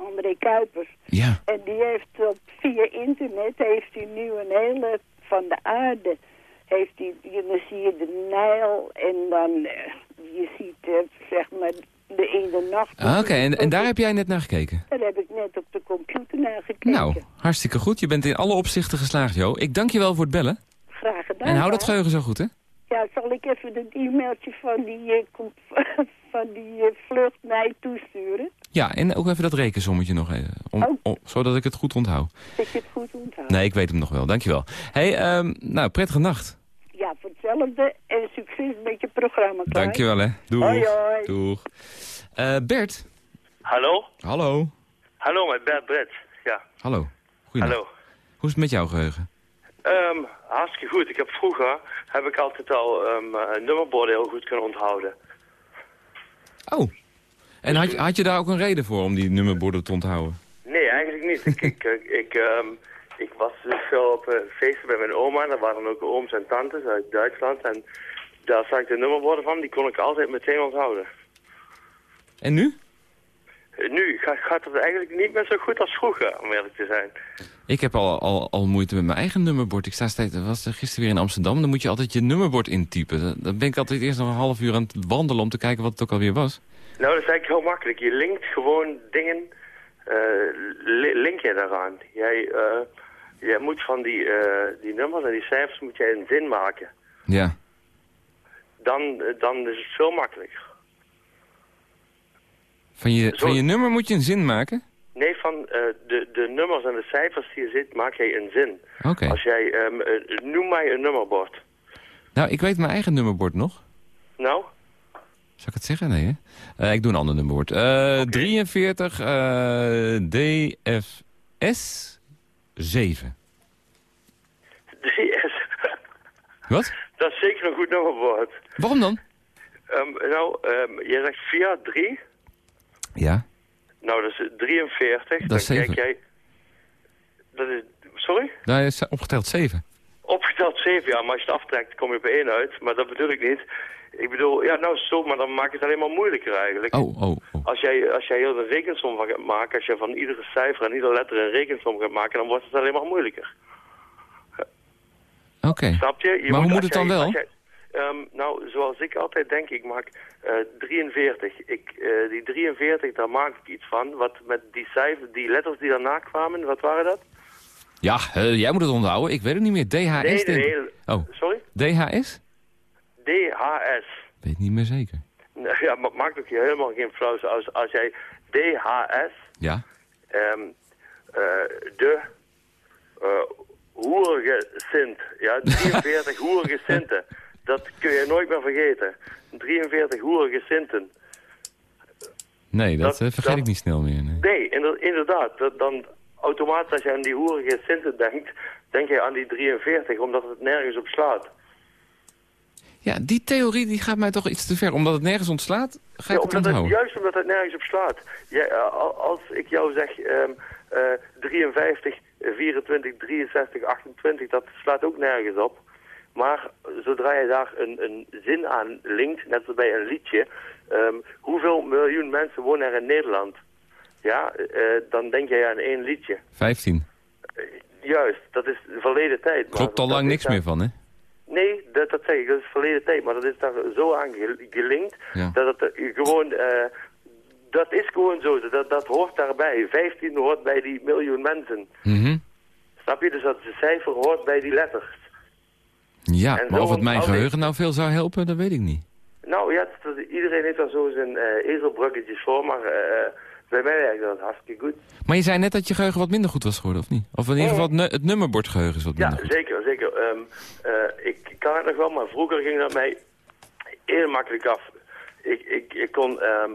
André Kuipers.
Ja.
En die heeft op, via internet heeft hij nu een hele, van de aarde, heeft hij, je- dan zie je de Nijl en dan, eh, je ziet, eh, zeg maar, de in de nacht.
Ah, Oké, en, en daar heb jij net naar gekeken?
Daar heb ik net op de computer naar gekeken.
Nou, hartstikke goed. Je bent in alle opzichten geslaagd, Jo. Ik dank je wel voor het bellen.
Graag gedaan.
En hou dat geheugen zo goed, hè?
Ja, zal ik even het e-mailtje van die, eh, van die vlucht je toesturen?
Ja, en ook even dat rekensommetje nog even. Om,
Oh.
om- zodat ik het goed onthoud.
Dat je het goed onthoudt.
Nee, ik weet hem nog wel. Dankjewel. hey, ehm, nou, prettige nacht.
Ja, voor hetzelfde. En succes met je programma, Klaas.
Dankjewel, hè. Doeg.
Hoi, hoi.
Doeg. Eh, Bert.
Hallo?
Hallo.
Hallo, met Bert Brett. Ja,
Hallo. Goedendag.
hallo.
Hoe is het met jouw geheugen?
Ehm, hartstikke goed. Ik heb vroeger heb ik altijd al um, nummerborden heel goed kunnen onthouden.
Oh. En had je, had je daar ook een reden voor om die nummerborden te onthouden?
Nee, eigenlijk niet. ik, ik, eh, ik, ehm, ik was dus veel op eh, feesten bij mijn oma. Daar waren ook ooms en tantes uit Duitsland. En daar zag ik de nummerborden van. Die kon ik altijd meteen onthouden.
En nu?
Eh, Nu gaat, het eigenlijk niet meer zo goed als vroeger, om eerlijk te zijn.
Ik heb al, al, al moeite met mijn eigen nummerbord. Ik sta steeds, was gisteren weer in Amsterdam. Dan moet je altijd je nummerbord intypen. Dan ben ik altijd eerst nog een half uur aan het wandelen om te kijken wat het ook alweer was.
Nou, dat is eigenlijk heel makkelijk. Je linkt gewoon dingen, eh, li- link je daaraan. Jij, eh, jij moet van die, eh, die nummers en die cijfers moet jij een zin maken.
Ja.
Dan, dan is het veel makkelijker.
Van je,
Zo-
van je nummer moet je een zin maken?
Nee, van de, de nummers en de cijfers die je zit, maak jij een zin.
Oké.
Als jij, ehm, eh, noem mij een nummerbord.
Nou, ik weet mijn eigen nummerbord nog.
Nou,
Zal ik het zeggen? Nee, hè? Eh, ik doe een ander nummerbord. Eh 43 eh, DFS 7.
die is,
Wat?
dat is zeker een goed nummerbord.
Waarom dan?
Ehm, nou, ehm, jij zegt 4, 3.
Ja.
Nou, dat is 43.
Dat is
dan
zeven.
kijk jij... Dat is... Sorry?
Daar is opgeteld 7.
Opgeteld 7, ja, maar als je het aftrekt kom je op 1 uit. Maar dat bedoel ik niet. Ik bedoel, ja, nou zo, maar dan maak je het alleen maar moeilijker eigenlijk.
Oh, oh, oh.
Als jij, als jij heel een rekensom van gaat maken, als je van iedere cijfer en iedere letter een rekensom gaat maken, dan wordt het alleen maar moeilijker.
Oké.
Snap je? je
Maar hoe moet het dan
jij-
wel?
jij- ehm, nou, zoals ik altijd denk, ik maak eh 43. Ik, eh, die 43, daar maak ik iets van. Wat met die cijfers, die letters die daarna kwamen, wat waren dat?
Ja, eh, jij moet het onthouden. Ik weet het niet meer. DHS?
Nee, nee.
Oh,
Sorry?
DHS?
DHS.
Weet niet meer zeker.
Ja, maar maakt ook helemaal geen flauw als, als jij DHS,
Ja?
ehm, eh, de eh hoerige Sint, ja, 43 hoerige Sinten, dat kun je nooit meer vergeten. 43 hoerige Sinten.
Nee, dat,
Dat-
vergeet
dat-
ik niet snel meer. Nee.
Nee, inder- inderdaad, dat, dan automatisch als je aan die hoerige Sinten denkt, denk je aan die 43, omdat het nergens op slaat.
Ja, die theorie die gaat mij toch iets te ver. Omdat het nergens ontslaat, ga
Ja,
ik het
omdat het, juist omdat het nergens op slaat. Jij, eh, al- als ik jou zeg eh, 53, eh, 24, 63, 28, dat slaat ook nergens op. Maar zodra je daar een, een zin aan linkt, net als bij een liedje... ehm, hoeveel miljoen mensen wonen er in Nederland? Ja, eh, dan denk jij aan één liedje.
15.
Juist, dat is verleden tijd.
Klopt al lang niks
daar-
meer van, hè?
Nee, dat, dat zeg ik, dat is verleden tijd. Maar dat is daar zo aan gel- gelinkt
Ja.
dat het eh, gewoon... eh, dat is gewoon zo, dat, dat hoort daarbij. 15 hoort bij die miljoen mensen.
Mhm.
Snap je? Dus dat cijfer hoort bij die letters.
Ja,
En
maar of het mijn geheugen nou veel zou helpen, dat weet ik niet.
Nou ja, dat- iedereen heeft daar zo zijn eh ezelbruggetjes voor, maar eh, bij mij werkt dat hartstikke goed.
Maar je zei net dat je geheugen wat minder goed was geworden, of niet? Of in ieder geval het, het nummerbordgeheugen is wat
Ja,
minder goed.
zeker, zeker. Ehm, eh, ik kan het nog wel, maar vroeger ging dat mij heel makkelijk af. Ik, ik, ik kon, ehm,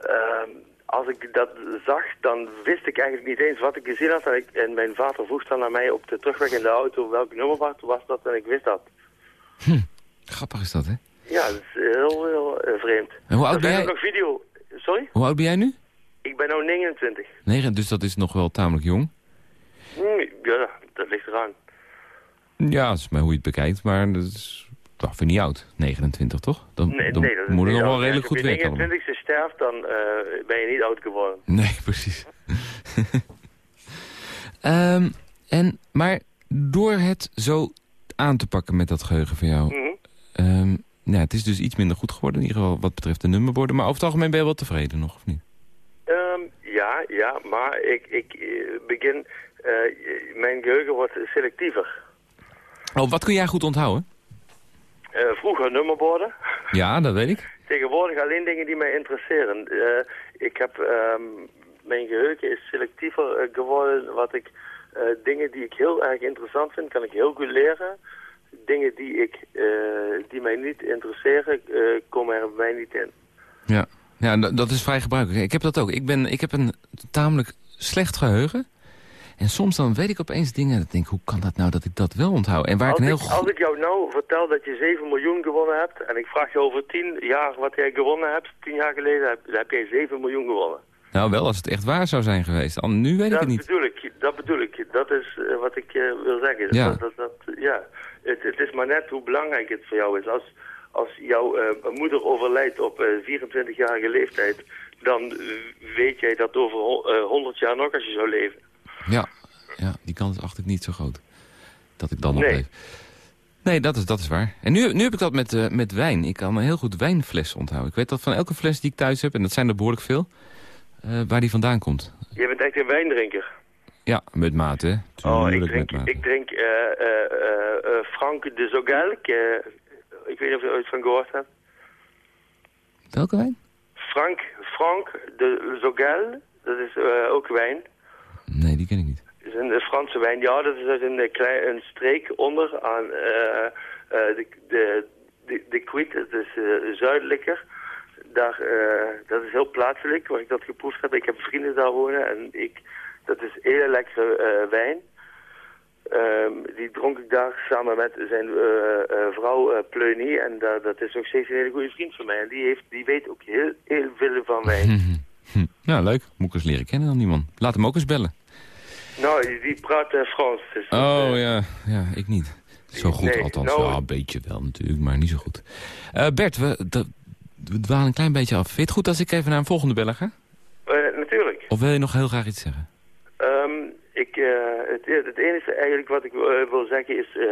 ehm, als ik dat zag, dan wist ik eigenlijk niet eens wat ik gezien had. En, ik, en mijn vader vroeg dan aan mij op de terugweg in de auto welk nummer was dat en ik wist dat.
Grappig is dat, hè?
Ja, dat is heel, heel eh, vreemd.
En hoe oud ben jij?
nog video... Sorry?
Hoe oud ben jij nu?
Ik ben nu 29.
Nee, dus dat is nog wel tamelijk jong.
Ja, dat ligt eraan.
Ja, dat is maar hoe je het bekijkt, maar dat is... Nou, vind ik niet oud. 29, toch? Dan,
Nee,
dan
nee, dat
moet het nog wel redelijk
Als
goed
je
werken
je
allemaal.
29ste sterft, dan eh, ben je niet oud geworden.
Nee, precies. Ehm, en, maar door het zo aan te pakken met dat geheugen van jou... Ehm, nou, het is dus iets minder goed geworden, in ieder geval wat betreft de nummerborden. Maar over het algemeen ben je wel tevreden nog, of niet?
Ja, ja, maar ik, ik eh, begin... eh, mijn geheugen wordt selectiever.
Oh, wat kun jij goed onthouden?
Eh, vroeger nummerborden.
Ja, dat weet ik.
Tegenwoordig alleen dingen die mij interesseren. Ik heb... ehm, mijn geheugen is selectiever geworden. Wat ik... dingen die ik heel erg interessant vind, kan ik heel goed leren. dingen die, ik, die mij niet interesseren, komen er bij mij niet in.
Ja, ja dat is vrij gebruikelijk. Ik heb dat ook. Ik, ben, ik heb een tamelijk slecht geheugen. En soms dan weet ik opeens dingen en ik denk, hoe kan dat nou dat ik dat wel onthoud? En waar
Als
ik een
ik,
heel
als ik jou nou vertel dat je 7 miljoen gewonnen hebt... en ik vraag je over 10 jaar wat jij gewonnen hebt... 10 jaar geleden heb, dan heb jij 7 miljoen gewonnen.
Nou, wel als het echt waar zou zijn geweest. Al, nu weet ik
Dat
het niet.
bedoel ik. Dat bedoel ik. Dat is eh, wat ik eh, wil zeggen.
Ja.
Dat, dat, dat- ja. Het, het is maar net hoe belangrijk het voor jou is. Als, als jouw eh, moeder overlijdt op eh 24-jarige leeftijd... dan eh, weet jij dat over ho- eh, 100 jaar nog als je zou leven.
Ja, ja, die kans acht ik niet zo groot. Dat ik dan nog
Nee.
leef. Nee, dat is, dat is waar. En nu, nu heb ik dat met, eh, met wijn. Ik kan een heel goed wijnfles onthouden. Ik weet dat van elke fles die ik thuis heb, en dat zijn er behoorlijk veel, eh, waar die vandaan komt.
Je bent echt een wijndrinker.
Ja, met mate, hè.
Oh, ik drink,
met mate.
ik drink eh, eh, eh, eh, Frank de Zogel. Ik, weet niet of je er ooit van gehoord hebt.
Welke wijn?
Frank, Frank de Zogel. Dat is eh, ook wijn.
Nee, die ken ik niet.
Het is een eh, Franse wijn. Ja, dat is uit een, klei- een streek onder aan eh, de, de, de, de Kwiet. Het is zuidelijker. Daar, dat is heel plaatselijk, waar ik dat geproefd heb. Ik heb vrienden daar wonen en ik, dat is hele lekkere wijn. Ehm, die dronk ik daar samen met zijn eh, eh, vrouw Pleuny. En da- dat is nog steeds een hele goede vriend van mij. En die, heeft, die weet ook heel, heel veel van wijn.
Hm. Nou, leuk. Moet ik eens leren kennen dan die man. Laat hem ook eens bellen.
nou, die, die praat Frans. Dus,
Oh, ja. Ja, ik niet. Zo goed
Nee,
althans.
nou-
Ja, een beetje wel natuurlijk, maar niet zo goed. Bert, we, dwalen een klein beetje af. Vind je het goed als ik even naar een volgende beller ga?
natuurlijk.
Of wil je nog heel graag iets zeggen?
Ik, eh, het, het enige eigenlijk wat ik eh, wil zeggen is, eh,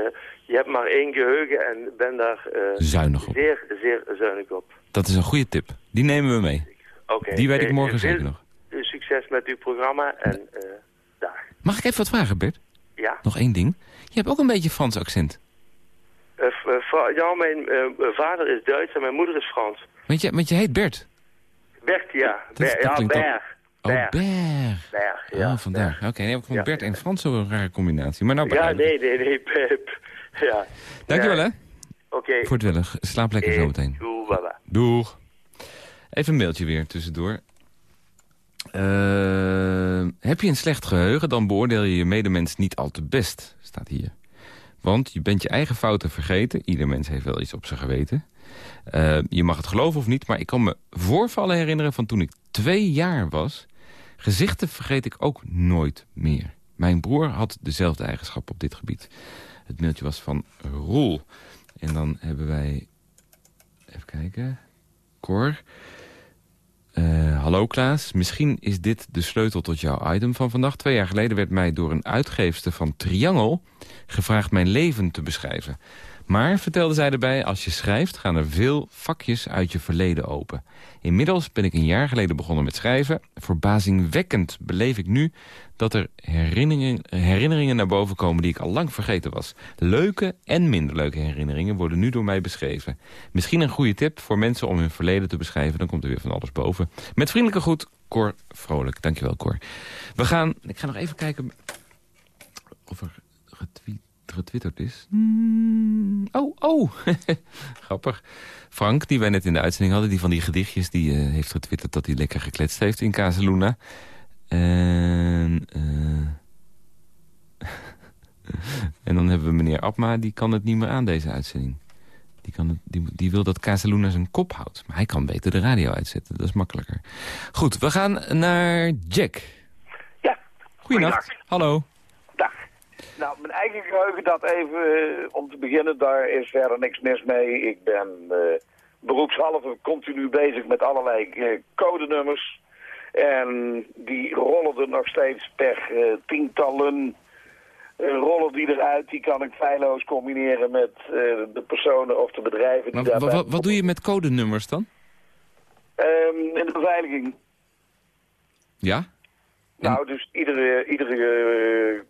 je hebt maar één geheugen en ben daar eh,
Zuinig op.
zeer, zeer zuinig op.
Dat is een goede tip. Die nemen we mee.
Oké.
Die weet ik
eh,
morgen zeker nog.
Succes met uw programma en eh dag.
Mag ik even wat vragen, Bert?
Ja?
Nog één ding. Je hebt ook een beetje Frans accent.
Eh, eh, ja, mijn eh, vader is Duits en mijn moeder is Frans.
Want je, want je heet Bert.
Bert, ja.
Dat-
ja, Berg.
Oh,
Berg.
Berg.
Berg, ja.
oh, vandaar. Oké, ik
Ja.
Bert en Frans zo'n rare combinatie. Maar nou
Ja, nee, nee, nee. Pep. Ja.
Dankjewel, hè.
Oké.
Voor het willen. Slaap lekker
Eh,
zo meteen.
doei, baba.
Doeg. Even een mailtje weer tussendoor. Eh, heb je een slecht geheugen, dan beoordeel je je medemens niet al te best, staat hier. Want je bent je eigen fouten vergeten. Ieder mens heeft wel iets op zijn geweten. Eh, je mag het geloven of niet, maar ik kan me voorvallen herinneren van toen ik twee jaar was. Gezichten vergeet ik ook nooit meer. Mijn broer had dezelfde eigenschap op dit gebied. Het mailtje was van Roel. En dan hebben wij... Even kijken. Cor. Eh, hallo Klaas, misschien is dit de sleutel tot jouw item van vandaag. Twee jaar geleden werd mij door een uitgeefster van Triangel gevraagd mijn leven te beschrijven. Maar, vertelde zij erbij, als je schrijft gaan er veel vakjes uit je verleden open. Inmiddels ben ik een jaar geleden begonnen met schrijven. Verbazingwekkend beleef ik nu dat er herinneringen, herinneringen naar boven komen die ik al lang vergeten was. Leuke en minder leuke herinneringen worden nu door mij beschreven. Misschien een goede tip voor mensen om hun verleden te beschrijven. Dan komt er weer van alles boven. Met vriendelijke groet, Cor Vrolijk. Dankjewel, Cor. We gaan, ik ga nog even kijken of er getweet, getwitterd is. Hmm, oh, oh. Grappig. Frank, die wij net in de uitzending hadden, die van die gedichtjes... die eh, heeft getwitterd dat hij lekker gekletst heeft in Casaluna. En, eh, en dan hebben we meneer Abma, die kan het niet meer aan, deze uitzending. Die, kan het, die, die wil dat Casaluna zijn kop houdt. Maar hij kan beter de radio uitzetten, dat is makkelijker. Goed, we gaan naar Jack.
Ja.
Goeienacht. Hallo.
Nou, mijn eigen geheugen, dat even eh, om te beginnen, daar is verder niks mis mee. Ik ben eh beroepshalve continu bezig met allerlei eh, codenummers. En die rollen er nog steeds per tientallen. rollen die eruit, die kan ik feilloos combineren met de personen of de bedrijven die
Maar
daarbij...
wat doe je met codenummers dan?
Ehm, in de beveiliging.
Ja?
Nou, dus iedere, iedere,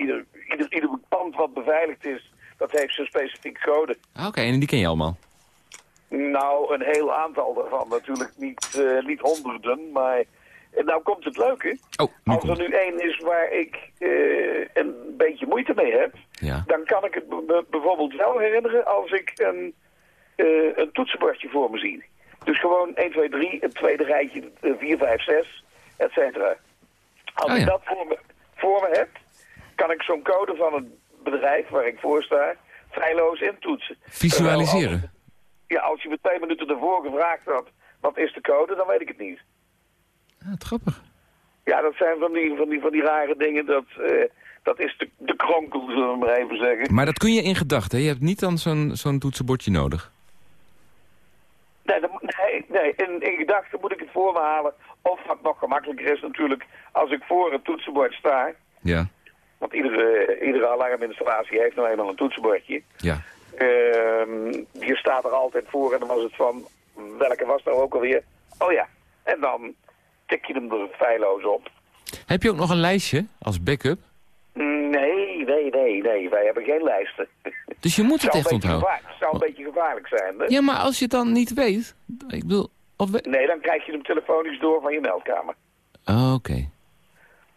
ieder, ieder, ieder pand wat beveiligd is, dat heeft zijn specifieke code.
Ah, Oké, en die ken je allemaal.
Nou, een heel aantal daarvan. Natuurlijk niet, eh, niet honderden, maar En nou komt het leuke.
Oh,
Als er
komt
nu één is waar ik eh, een beetje moeite mee heb,
Ja.
dan kan ik het bijvoorbeeld wel herinneren als ik een, eh, een toetsenbordje voor me zie. Dus gewoon 1, 2, 3, het tweede rijtje, eh, 4, 5, 6, et cetera. Als
Oh,
ik dat voor me, voor me heb, kan ik zo'n code van het bedrijf waar ik voor sta feilloos intoetsen.
Visualiseren.
Als- ja, als je me twee minuten ervoor gevraagd had, wat is de code, dan weet ik het niet.
Ah, wat grappig.
Ja, dat zijn van die, van die, van die rare dingen, dat, eh, dat is de, de kronkel, zullen we maar even zeggen.
Maar dat kun je in gedachten. Je hebt niet dan zo'n zo'n toetsenbordje nodig.
Nee, nee, nee in, in gedachten moet ik het voor me halen. Of wat nog gemakkelijker is natuurlijk, als ik voor het toetsenbord sta...
Ja.
Want iedere, iedere alarminstallatie heeft nou eenmaal een toetsenbordje.
Ja.
Ehm je staat er altijd voor en dan was het van, welke was nou ook alweer? Oh ja, en dan tik je hem er feilloos op.
Heb je ook nog een lijstje als backup?
Nee, nee, nee, nee, wij hebben geen lijsten.
Dus je moet het echt onthouden.
gevaar- zou een beetje gevaarlijk zijn, hè?
Ja, maar als je het dan niet weet... Ik bedoel... Of we...
Nee, dan krijg je hem telefonisch door van je meldkamer.
Oh, Oké.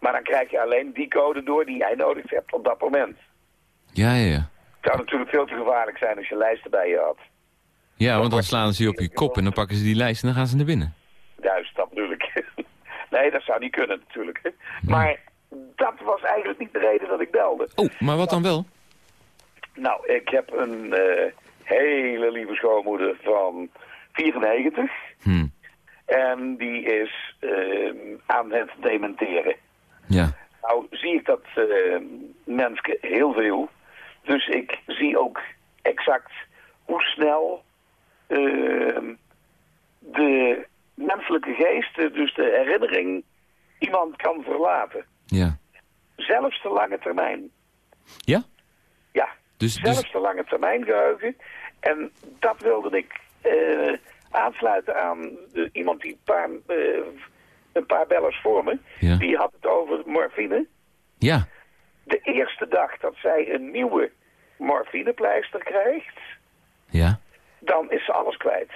Maar dan krijg je alleen die code door die jij nodig hebt op dat moment.
Ja, ja, ja.
Het zou natuurlijk veel te gevaarlijk zijn als je lijsten bij je had.
Ja, want dan slaan ze je op je kop en dan pakken ze die lijst en dan gaan ze naar binnen.
Juist, dat bedoel ik. nee, dat zou niet kunnen natuurlijk. Maar dat was eigenlijk niet de reden dat ik belde.
Oh, maar wat dan wel?
Nou, ik heb een eh, hele lieve schoonmoeder van 94.
Hm.
En die is eh, aan het dementeren.
Ja.
Nou zie ik dat eh mensen heel veel. Dus ik zie ook exact hoe snel eh, de menselijke geest, dus de herinnering, iemand kan verlaten.
Ja.
Zelfs de lange termijn.
Ja?
Ja,
Dus,
zelfs
dus,
de lange termijn geheugen. En dat wilde ik eh, aansluiten aan iemand die een paar, eh, een paar bellers voor me.
Ja.
Die had het over morfine.
ja.
De eerste dag dat zij een nieuwe morfinepleister krijgt,
Ja.
dan is ze alles kwijt.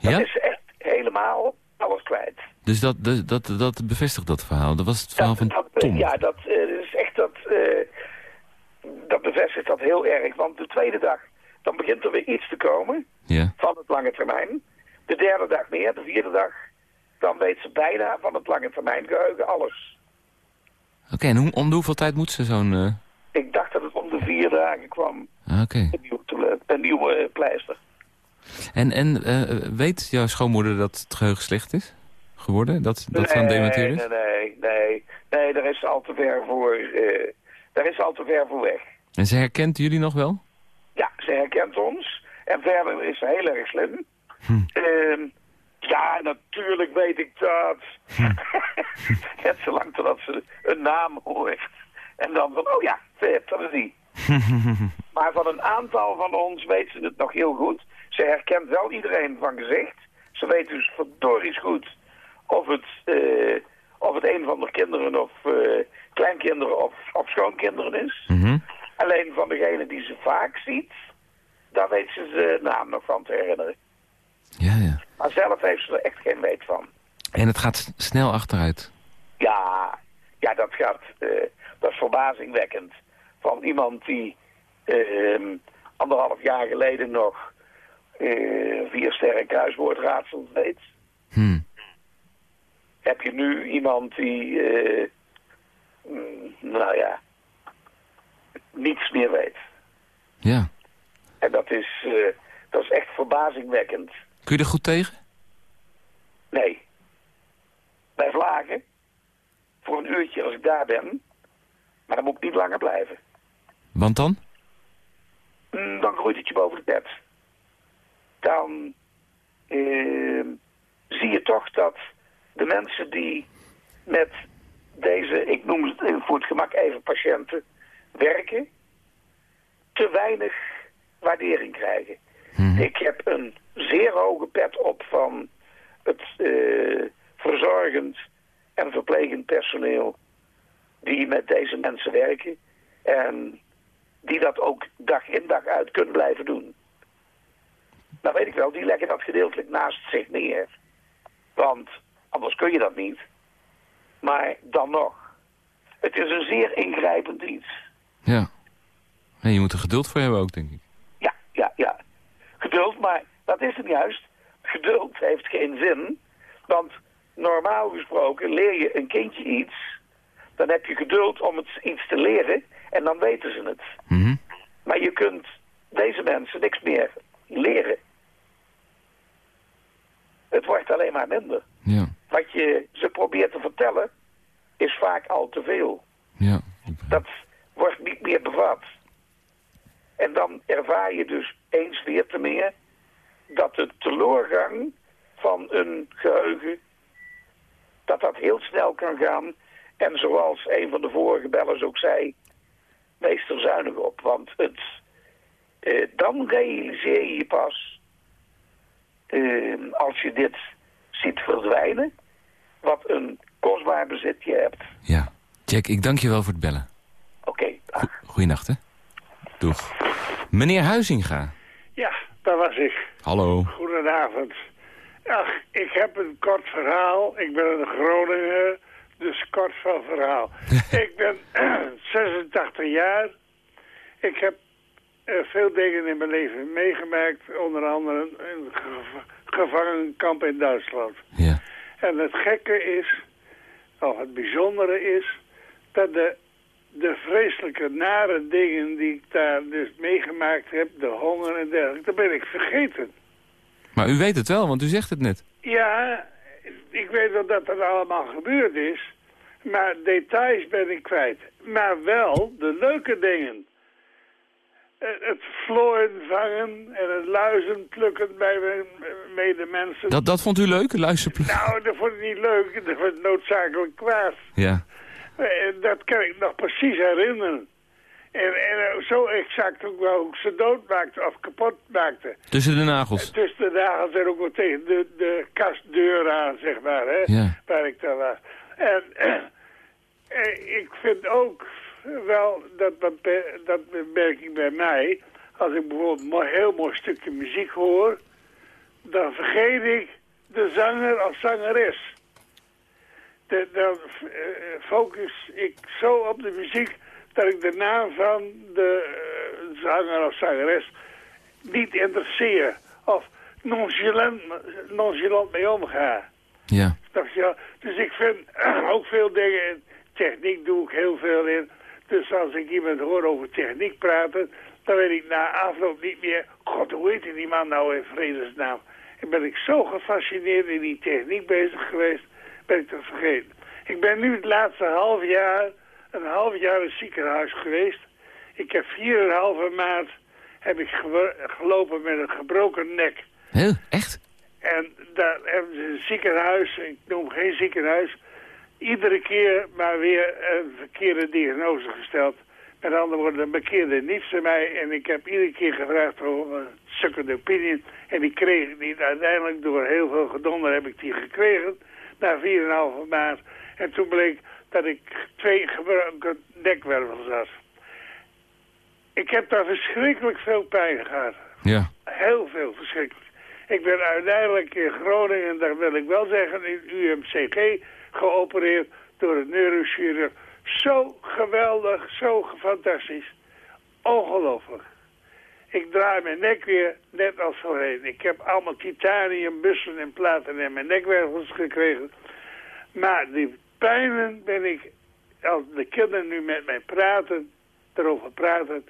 Dan
Ja?
is ze echt helemaal alles kwijt.
Dus dat, dat, dat, dat bevestigt dat verhaal. Dat was het verhaal van
dat,
Tom.
Ja, dat eh, is echt dat, eh, dat bevestigt dat heel erg. Want de tweede dag, dan begint er weer iets te komen
Ja.
van het lange termijn. De derde dag meer, de vierde dag, dan weet ze bijna van het lange termijn geheugen alles.
Oké, en hoe, om de hoeveel tijd moet ze zo'n... eh,
Ik dacht dat het om de vier dagen kwam,
ah, Oké.
een nieuwe, toilet- een nieuwe eh, pleister.
En, en eh, weet jouw schoonmoeder dat het geheugen slecht is geworden? Dat, dat ze aan is?
Nee, nee, nee, nee, daar is ze al te ver voor, daar is ze al te ver voor weg.
En ze herkent jullie nog wel?
Ja, ze herkent ons. En verder is ze heel erg slim.
Hm.
Ja, natuurlijk weet ik dat. Net zolang totdat ze een naam hoort. En dan van, oh ja, dat is die. maar van een aantal van ons weet ze het nog heel goed. Ze herkent wel iedereen van gezicht. Ze weet dus verdorie goed of het, eh, of het een van de kinderen of eh, kleinkinderen of, of schoonkinderen is.
Mhm.
Alleen van degene die ze vaak ziet, daar weet ze zijn naam nog van te herinneren.
Ja, ja.
Maar zelf heeft ze er echt geen weet van.
En het gaat snel achteruit.
Ja, ja dat gaat, eh, dat is verbazingwekkend. Van iemand die ehm, anderhalf jaar geleden nog eh, vier sterren kruiswoordraadsels weet.
Hm.
Heb je nu iemand die, eh, mm, nou ja, niets meer weet.
Ja.
En dat is, dat is echt verbazingwekkend.
Kun je er goed tegen?
Nee. Bij Vlagen, voor een uurtje als ik daar ben, maar dan moet ik niet langer blijven.
Want dan?
Mm, Dan groeit het je boven de pet. Dan eh, zie je toch dat de mensen die met deze, ik noem het eh, voor het gemak even patiënten, werken, te weinig waardering krijgen. Ik heb een zeer hoge pet op van het eh, verzorgend en verplegend personeel die met deze mensen werken. En die dat ook dag in dag uit kunnen blijven doen. Nou weet ik wel, die leggen dat gedeeltelijk naast zich neer. Want Anders kun je dat niet. Maar dan nog. Het is een zeer ingrijpend iets.
Ja. En je moet er geduld voor hebben ook, denk ik.
Geduld, maar dat is het juist. Geduld heeft geen zin. Want normaal gesproken leer je een kindje iets. Dan heb je geduld om het iets te leren. En dan weten ze het.
Mhm.
Maar je kunt deze mensen niks meer leren. Het wordt alleen maar minder.
Ja.
Wat je ze probeert te vertellen, is vaak al te veel.
Ja.
Dat wordt niet meer bevat. En dan ervaar je dus eens weer te meer dat de teleurgang van een geheugen, dat dat heel snel kan gaan. En zoals een van de vorige bellers ook zei, wees er zuinig op. Want het, eh, dan realiseer je je pas, eh, als je dit ziet verdwijnen, wat een kostbaar bezit je hebt.
Ja. Jack, ik dank je wel voor het bellen.
Oké, dag.
Goeienacht, hè. Doeg. Meneer Huizinga.
Ja, daar was ik.
Hallo.
Goedenavond. Ach, ik heb een kort verhaal. Ik ben een Groninger, dus kort van verhaal. ik ben 86 jaar. Ik heb eh, veel dingen in mijn leven meegemaakt. Onder andere een gev- gevangenkamp in Duitsland.
Ja.
En het gekke is, of het bijzondere is, dat de, de vreselijke nare dingen die ik daar dus meegemaakt heb, de honger en dergelijke, dat ben ik vergeten.
Maar u weet het wel, want u zegt het net.
Ja, ik weet wel dat dat allemaal gebeurd is, maar details ben ik kwijt. Maar wel de leuke dingen. Eh, Het vlooien vangen en het luizen plukken bij mijn medemensen.
Dat, dat vond u leuk, luisterploeg?
Nou, dat vond ik niet leuk. Dat was noodzakelijk kwaad.
Ja.
En dat kan ik nog precies herinneren. En, en eh, zo exact ook wel hoe ik ze dood maakte of kapot maakte.
Tussen de nagels.
Tussen de nagels en ook wel tegen de, de kastdeur aan, zeg maar, hè,
Ja.
waar ik daar was. En eh, ik vind ook wel, dat, dat, merk ik bij mij, als ik bijvoorbeeld een heel mooi stukje muziek hoor, dan vergeet ik de zanger of zangeres. Dan eh, focus ik zo op de muziek dat ik de naam van de eh, zanger of zangeres niet interesseer. Of nonchalant, nonchalant mee omga.
Ja.
Dus ik vind ook veel dingen, in techniek doe ik heel veel in. Dus als ik iemand hoor over techniek praten, dan weet ik na afloop niet meer, god hoe heet die man nou in vredesnaam? En ben ik zo gefascineerd in die techniek bezig geweest, ben ik dat vergeten. Ik ben nu het laatste half jaar, een half jaar in het ziekenhuis geweest. Ik heb 4,5 maand heb ik gelopen met een gebroken nek.
Heel, echt?
En daar hebben ze een ziekenhuis, ik noem geen ziekenhuis, iedere keer maar weer een verkeerde diagnose gesteld. Met andere woorden, een bekeerde niets bij mij. En ik heb iedere keer gevraagd om een second opinion. En die kreeg ik niet. Uiteindelijk, door heel veel gedonder, heb ik die gekregen. Na 4,5 maand. En toen bleek dat ik twee gebroken nekwervels had. Ik heb daar verschrikkelijk veel pijn gehad.
Ja.
Heel veel, verschrikkelijk. Ik ben uiteindelijk in Groningen, daar wil ik wel zeggen, in UMCG geopereerd door een neurochirurg. Zo geweldig, zo fantastisch. Ongelooflijk. Ik draai mijn nek weer net als voorheen. Ik heb allemaal titanium, bussen en platen in mijn nekwervels gekregen. Maar die pijnen ben ik, als de kinderen nu met mij praten, erover praten,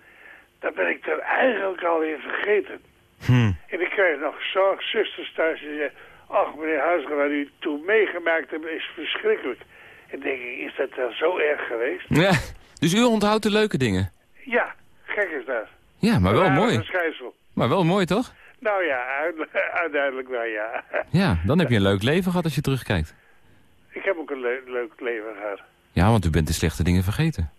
dan ben ik er eigenlijk alweer vergeten.
Hm.
En ik krijg nog zorgzusters thuis die zeggen... ach, meneer Huisger, wat u toen meegemaakt hebt is verschrikkelijk. En denk ik, is dat dan zo erg geweest?
Ja. Dus u onthoudt de leuke dingen?
Ja, gek is dat.
Ja, maar wel mooi. Maar wel mooi, toch?
Nou ja, uite- uiteindelijk wel ja.
Ja, dan heb je een leuk leven gehad als je terugkijkt.
Ik heb ook een le- leuk leven gehad.
Ja, want u bent de slechte dingen vergeten.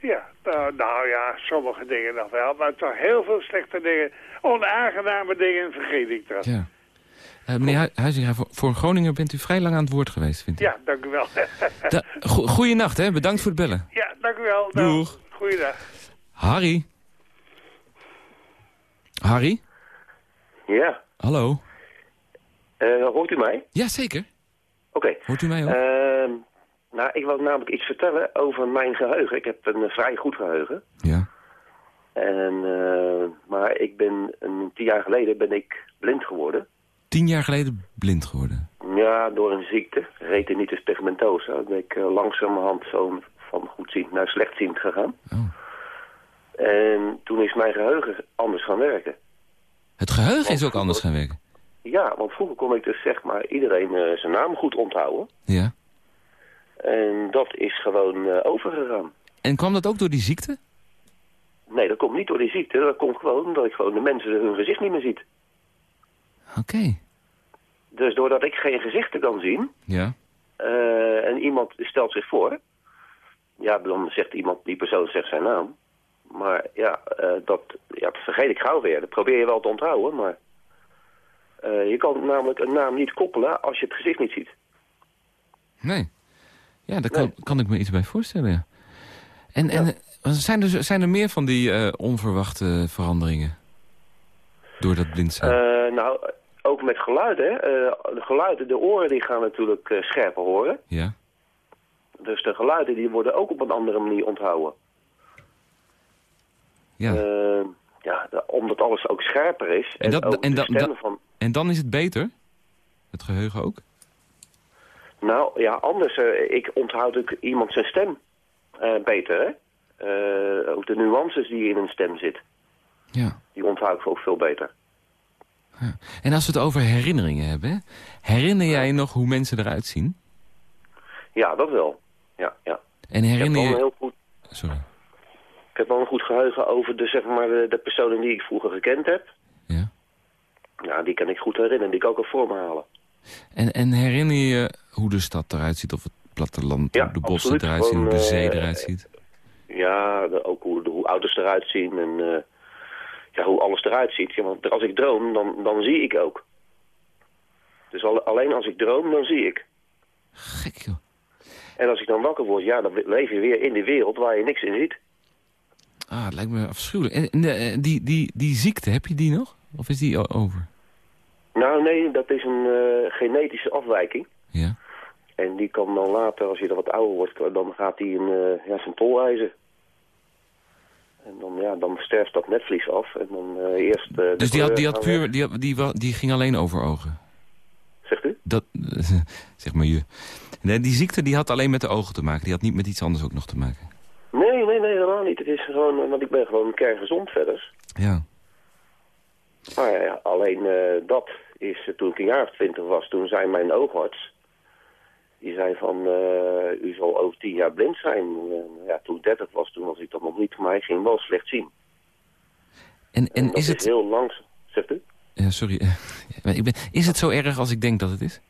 Ja, nou, nou ja, sommige dingen nog wel. Maar toch heel veel slechte dingen, onaangename dingen vergeet ik dan.
Ja. Eh, meneer Hu Huizinga, voor, Groninger bent u vrij lang aan het woord geweest, vind ik.
Ja, dank u wel.
Da go Goeienacht, hè. Bedankt voor het bellen.
ja, dank u wel. Nou,
Doeg.
Goeiedag.
Harry. Harry?
Ja,
Hallo.
Eh, hoort u mij?
Ja, zeker.
Oké.
Hoort u mij ook?
Ehm, nou, ik wil namelijk iets vertellen over mijn geheugen. Ik heb een eh, vrij goed geheugen.
Ja.
En, eh, maar ik ben, een, tien jaar geleden ben ik blind geworden.
Tien jaar geleden blind geworden.
Ja, door een ziekte, retinitis pigmentosa. Ben ik langzamerhand zo van goedziend naar slechtziend gegaan.
Oh.
En toen is mijn geheugen anders gaan werken.
Het geheugen is ook anders gaan werken.
Ja, want vroeger kon ik dus zeg maar iedereen eh, zijn naam goed onthouden.
Ja.
En dat is gewoon eh, overgegaan.
En kwam dat ook door die ziekte?
Nee, dat komt niet door die ziekte. Dat komt gewoon omdat ik gewoon de mensen hun gezicht niet meer ziet.
Oké.
Dus doordat ik geen gezichten kan zien...
Ja.
eh, en iemand stelt zich voor... Ja, dan zegt iemand, die persoon zegt zijn naam. Maar ja, eh, dat, ja, dat vergeet ik gauw weer. Dat probeer je wel te onthouden, maar... eh, je kan namelijk een naam niet koppelen als je het gezicht niet ziet.
Nee. Ja, daar kan, kan ik me iets bij voorstellen, ja. En, en eh, zijn, er, zijn er meer van die onverwachte veranderingen? Door dat blind zijn?
Nou, ook met geluiden. de geluiden, de oren die gaan natuurlijk scherper horen.
ja.
Dus de geluiden die worden ook op een andere manier onthouden.
Ja.
Eh, ja, omdat alles ook scherper is.
En, dat, en,
van...
en dan is het beter? Het geheugen ook?
Nou ja, anders. eh, ik onthoud ook iemand zijn stem eh, beter, hè. Ook de nuances die in een stem zit,
Ja.
die onthoud ik ook veel beter.
En als we het over herinneringen hebben, hè? herinner jij je nog hoe mensen eruit zien?
Ja, dat wel. Ja, ja.
En
Ik
herinner je...
heel goed,
Sorry.
Ik heb wel een goed geheugen over de, zeg maar, de, personen die ik vroeger gekend heb.
Ja.
Ja, die kan ik goed herinneren. Die kan ik ook voor me halen.
En, en herinner je hoe de stad eruit ziet? Of het platteland,
Ja,
hoe de bossen
absoluut.
eruit zien, hoe de zee
eh,
eruit ziet?
Ja, de- ook hoe, de, hoe auto's eruit zien en eh, ja, hoe alles eruit ziet. Ja, want als ik droom, dan, dan zie ik ook. Dus al- alleen als ik droom, dan zie ik.
Gek, joh.
En als ik dan wakker word, ja, dan leef je weer in die wereld waar je niks in ziet.
Ah, het lijkt me afschuwelijk. En, eh, die, die, die ziekte, heb je die nog? Of is die over?
Nou nee, dat is een eh, genetische afwijking.
Ja.
En die kan dan later, als je er wat ouder wordt, dan gaat die een, eh, ja, zijn tol eisen. En dan, ja, dan sterft dat netvlies af. En dan eerst... de
Dus die had, die, had puur, die, had- die, die ging alleen over ogen?
Zegt u?
Dat, zeg maar je. Nee, die ziekte die had alleen met de ogen te maken. Die had niet met iets anders ook nog te maken.
weg. Nee, nee, nee, helemaal niet. Het is gewoon, eh, want ik ben gewoon kerngezond verder.
Ja.
Maar ja, alleen eh, dat is, eh, toen ik een jaar of twintig was, toen zei mijn oogarts... Die zei van, u zal over tien jaar blind zijn. Ja, toen ik dertig was, toen was ik dat nog niet. Maar hij ging wel slecht zien.
En, en
dat
is het...
heel langzaam. Zegt u?
Ja, sorry. ik ben, is het zo erg als ik denk dat het is?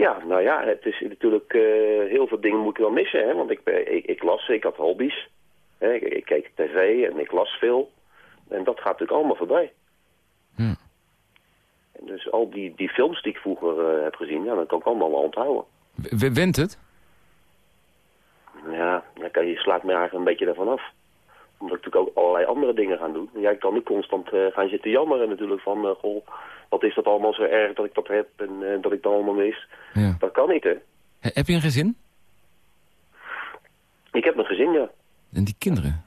Ja, nou ja, het is natuurlijk eh, heel veel dingen moet ik wel missen, hè. Want ik, ben, ik, ik las, ik had hobby's. Hè. Ik, ik keek tv en ik las veel. En dat gaat natuurlijk allemaal voorbij. En dus al die, die films die ik vroeger eh, heb gezien, ja, dat kan ik allemaal wel onthouden.
W- Went het?
Ja, ja, kijk, je slaat me eigenlijk een beetje ervan af. Omdat ik natuurlijk ook allerlei andere dingen ga doen. Ja, ik kan niet constant eh, gaan zitten jammeren natuurlijk van... eh, goh, wat is dat allemaal zo erg dat ik dat heb en eh, dat ik dat allemaal mis.
Ja.
Dat kan niet, hè.
He- Heb je een gezin?
Ik heb een gezin, ja.
En die kinderen?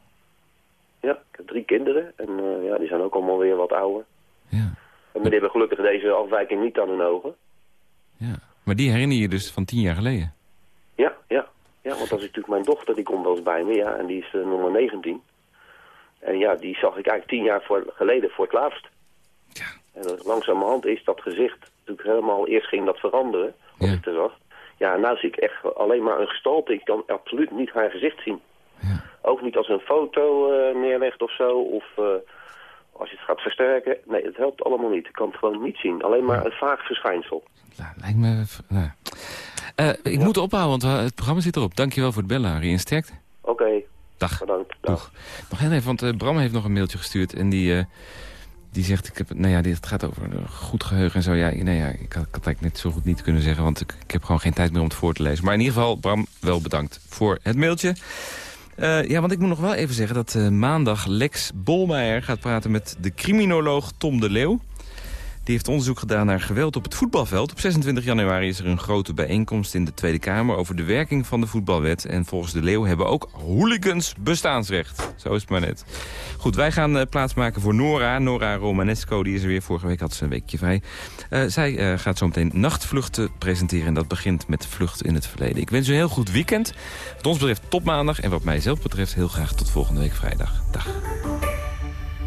Ja, ik heb drie kinderen en ja, die zijn ook allemaal weer wat ouder.
Ja.
En die hebben gelukkig deze afwijking niet aan hun ogen.
ja. Maar die herinner je dus van tien jaar geleden?
Ja, ja. Ja, want dat is natuurlijk mijn dochter, die komt wel eens bij me, ja. En die is uh, nummer 19. En ja, die zag ik eigenlijk tien jaar voor, geleden voor het laatst.
Ja.
En langzamerhand is dat gezicht natuurlijk helemaal... Eerst ging dat veranderen, als
Ja.
ik er zag. Ja, en nu zie ik echt alleen maar een gestalte. Ik kan absoluut niet haar gezicht zien.
Ja.
Ook niet als een foto eh, neerlegt of zo, of eh, als je het gaat versterken. Nee, het helpt allemaal niet. Ik kan het gewoon niet zien. Alleen maar een vaag verschijnsel.
Nou, lijkt me... Nou. Eh, ik moet ophouden, want het programma zit erop. Dankjewel voor het bellen, Harry. En sterkte.
Oké,
Dag.
bedankt. Dag.
Nog heel even, want eh, Bram heeft nog een mailtje gestuurd. En die, eh, die zegt, ik heb, nou ja, dit gaat over eh, goed geheugen en zo. Ja, nee, ja, ik had, ik had eigenlijk net zo goed niet kunnen zeggen, want ik, ik heb gewoon geen tijd meer om het voor te lezen. Maar in ieder geval, Bram, wel bedankt voor het mailtje. Ja, want ik moet nog wel even zeggen dat maandag Lex Bolmeijer gaat praten met de criminoloog Tom de Leeuw. Die heeft onderzoek gedaan naar geweld op het voetbalveld. Op 26 januari is er een grote bijeenkomst in de Tweede Kamer... over de werking van de voetbalwet. En volgens de Leeuw hebben ook hooligans bestaansrecht. Zo is het maar net. Goed, wij gaan uh, plaatsmaken voor Nora. Nora Romanesco, die is er weer. Vorige week had ze een weekje vrij. Uh, zij uh, gaat zo meteen nachtvluchten presenteren. En dat begint met Vlucht in het Verleden. Ik wens u een heel goed weekend. Wat ons betreft tot maandag. En wat mij zelf betreft heel graag tot volgende week vrijdag. Dag.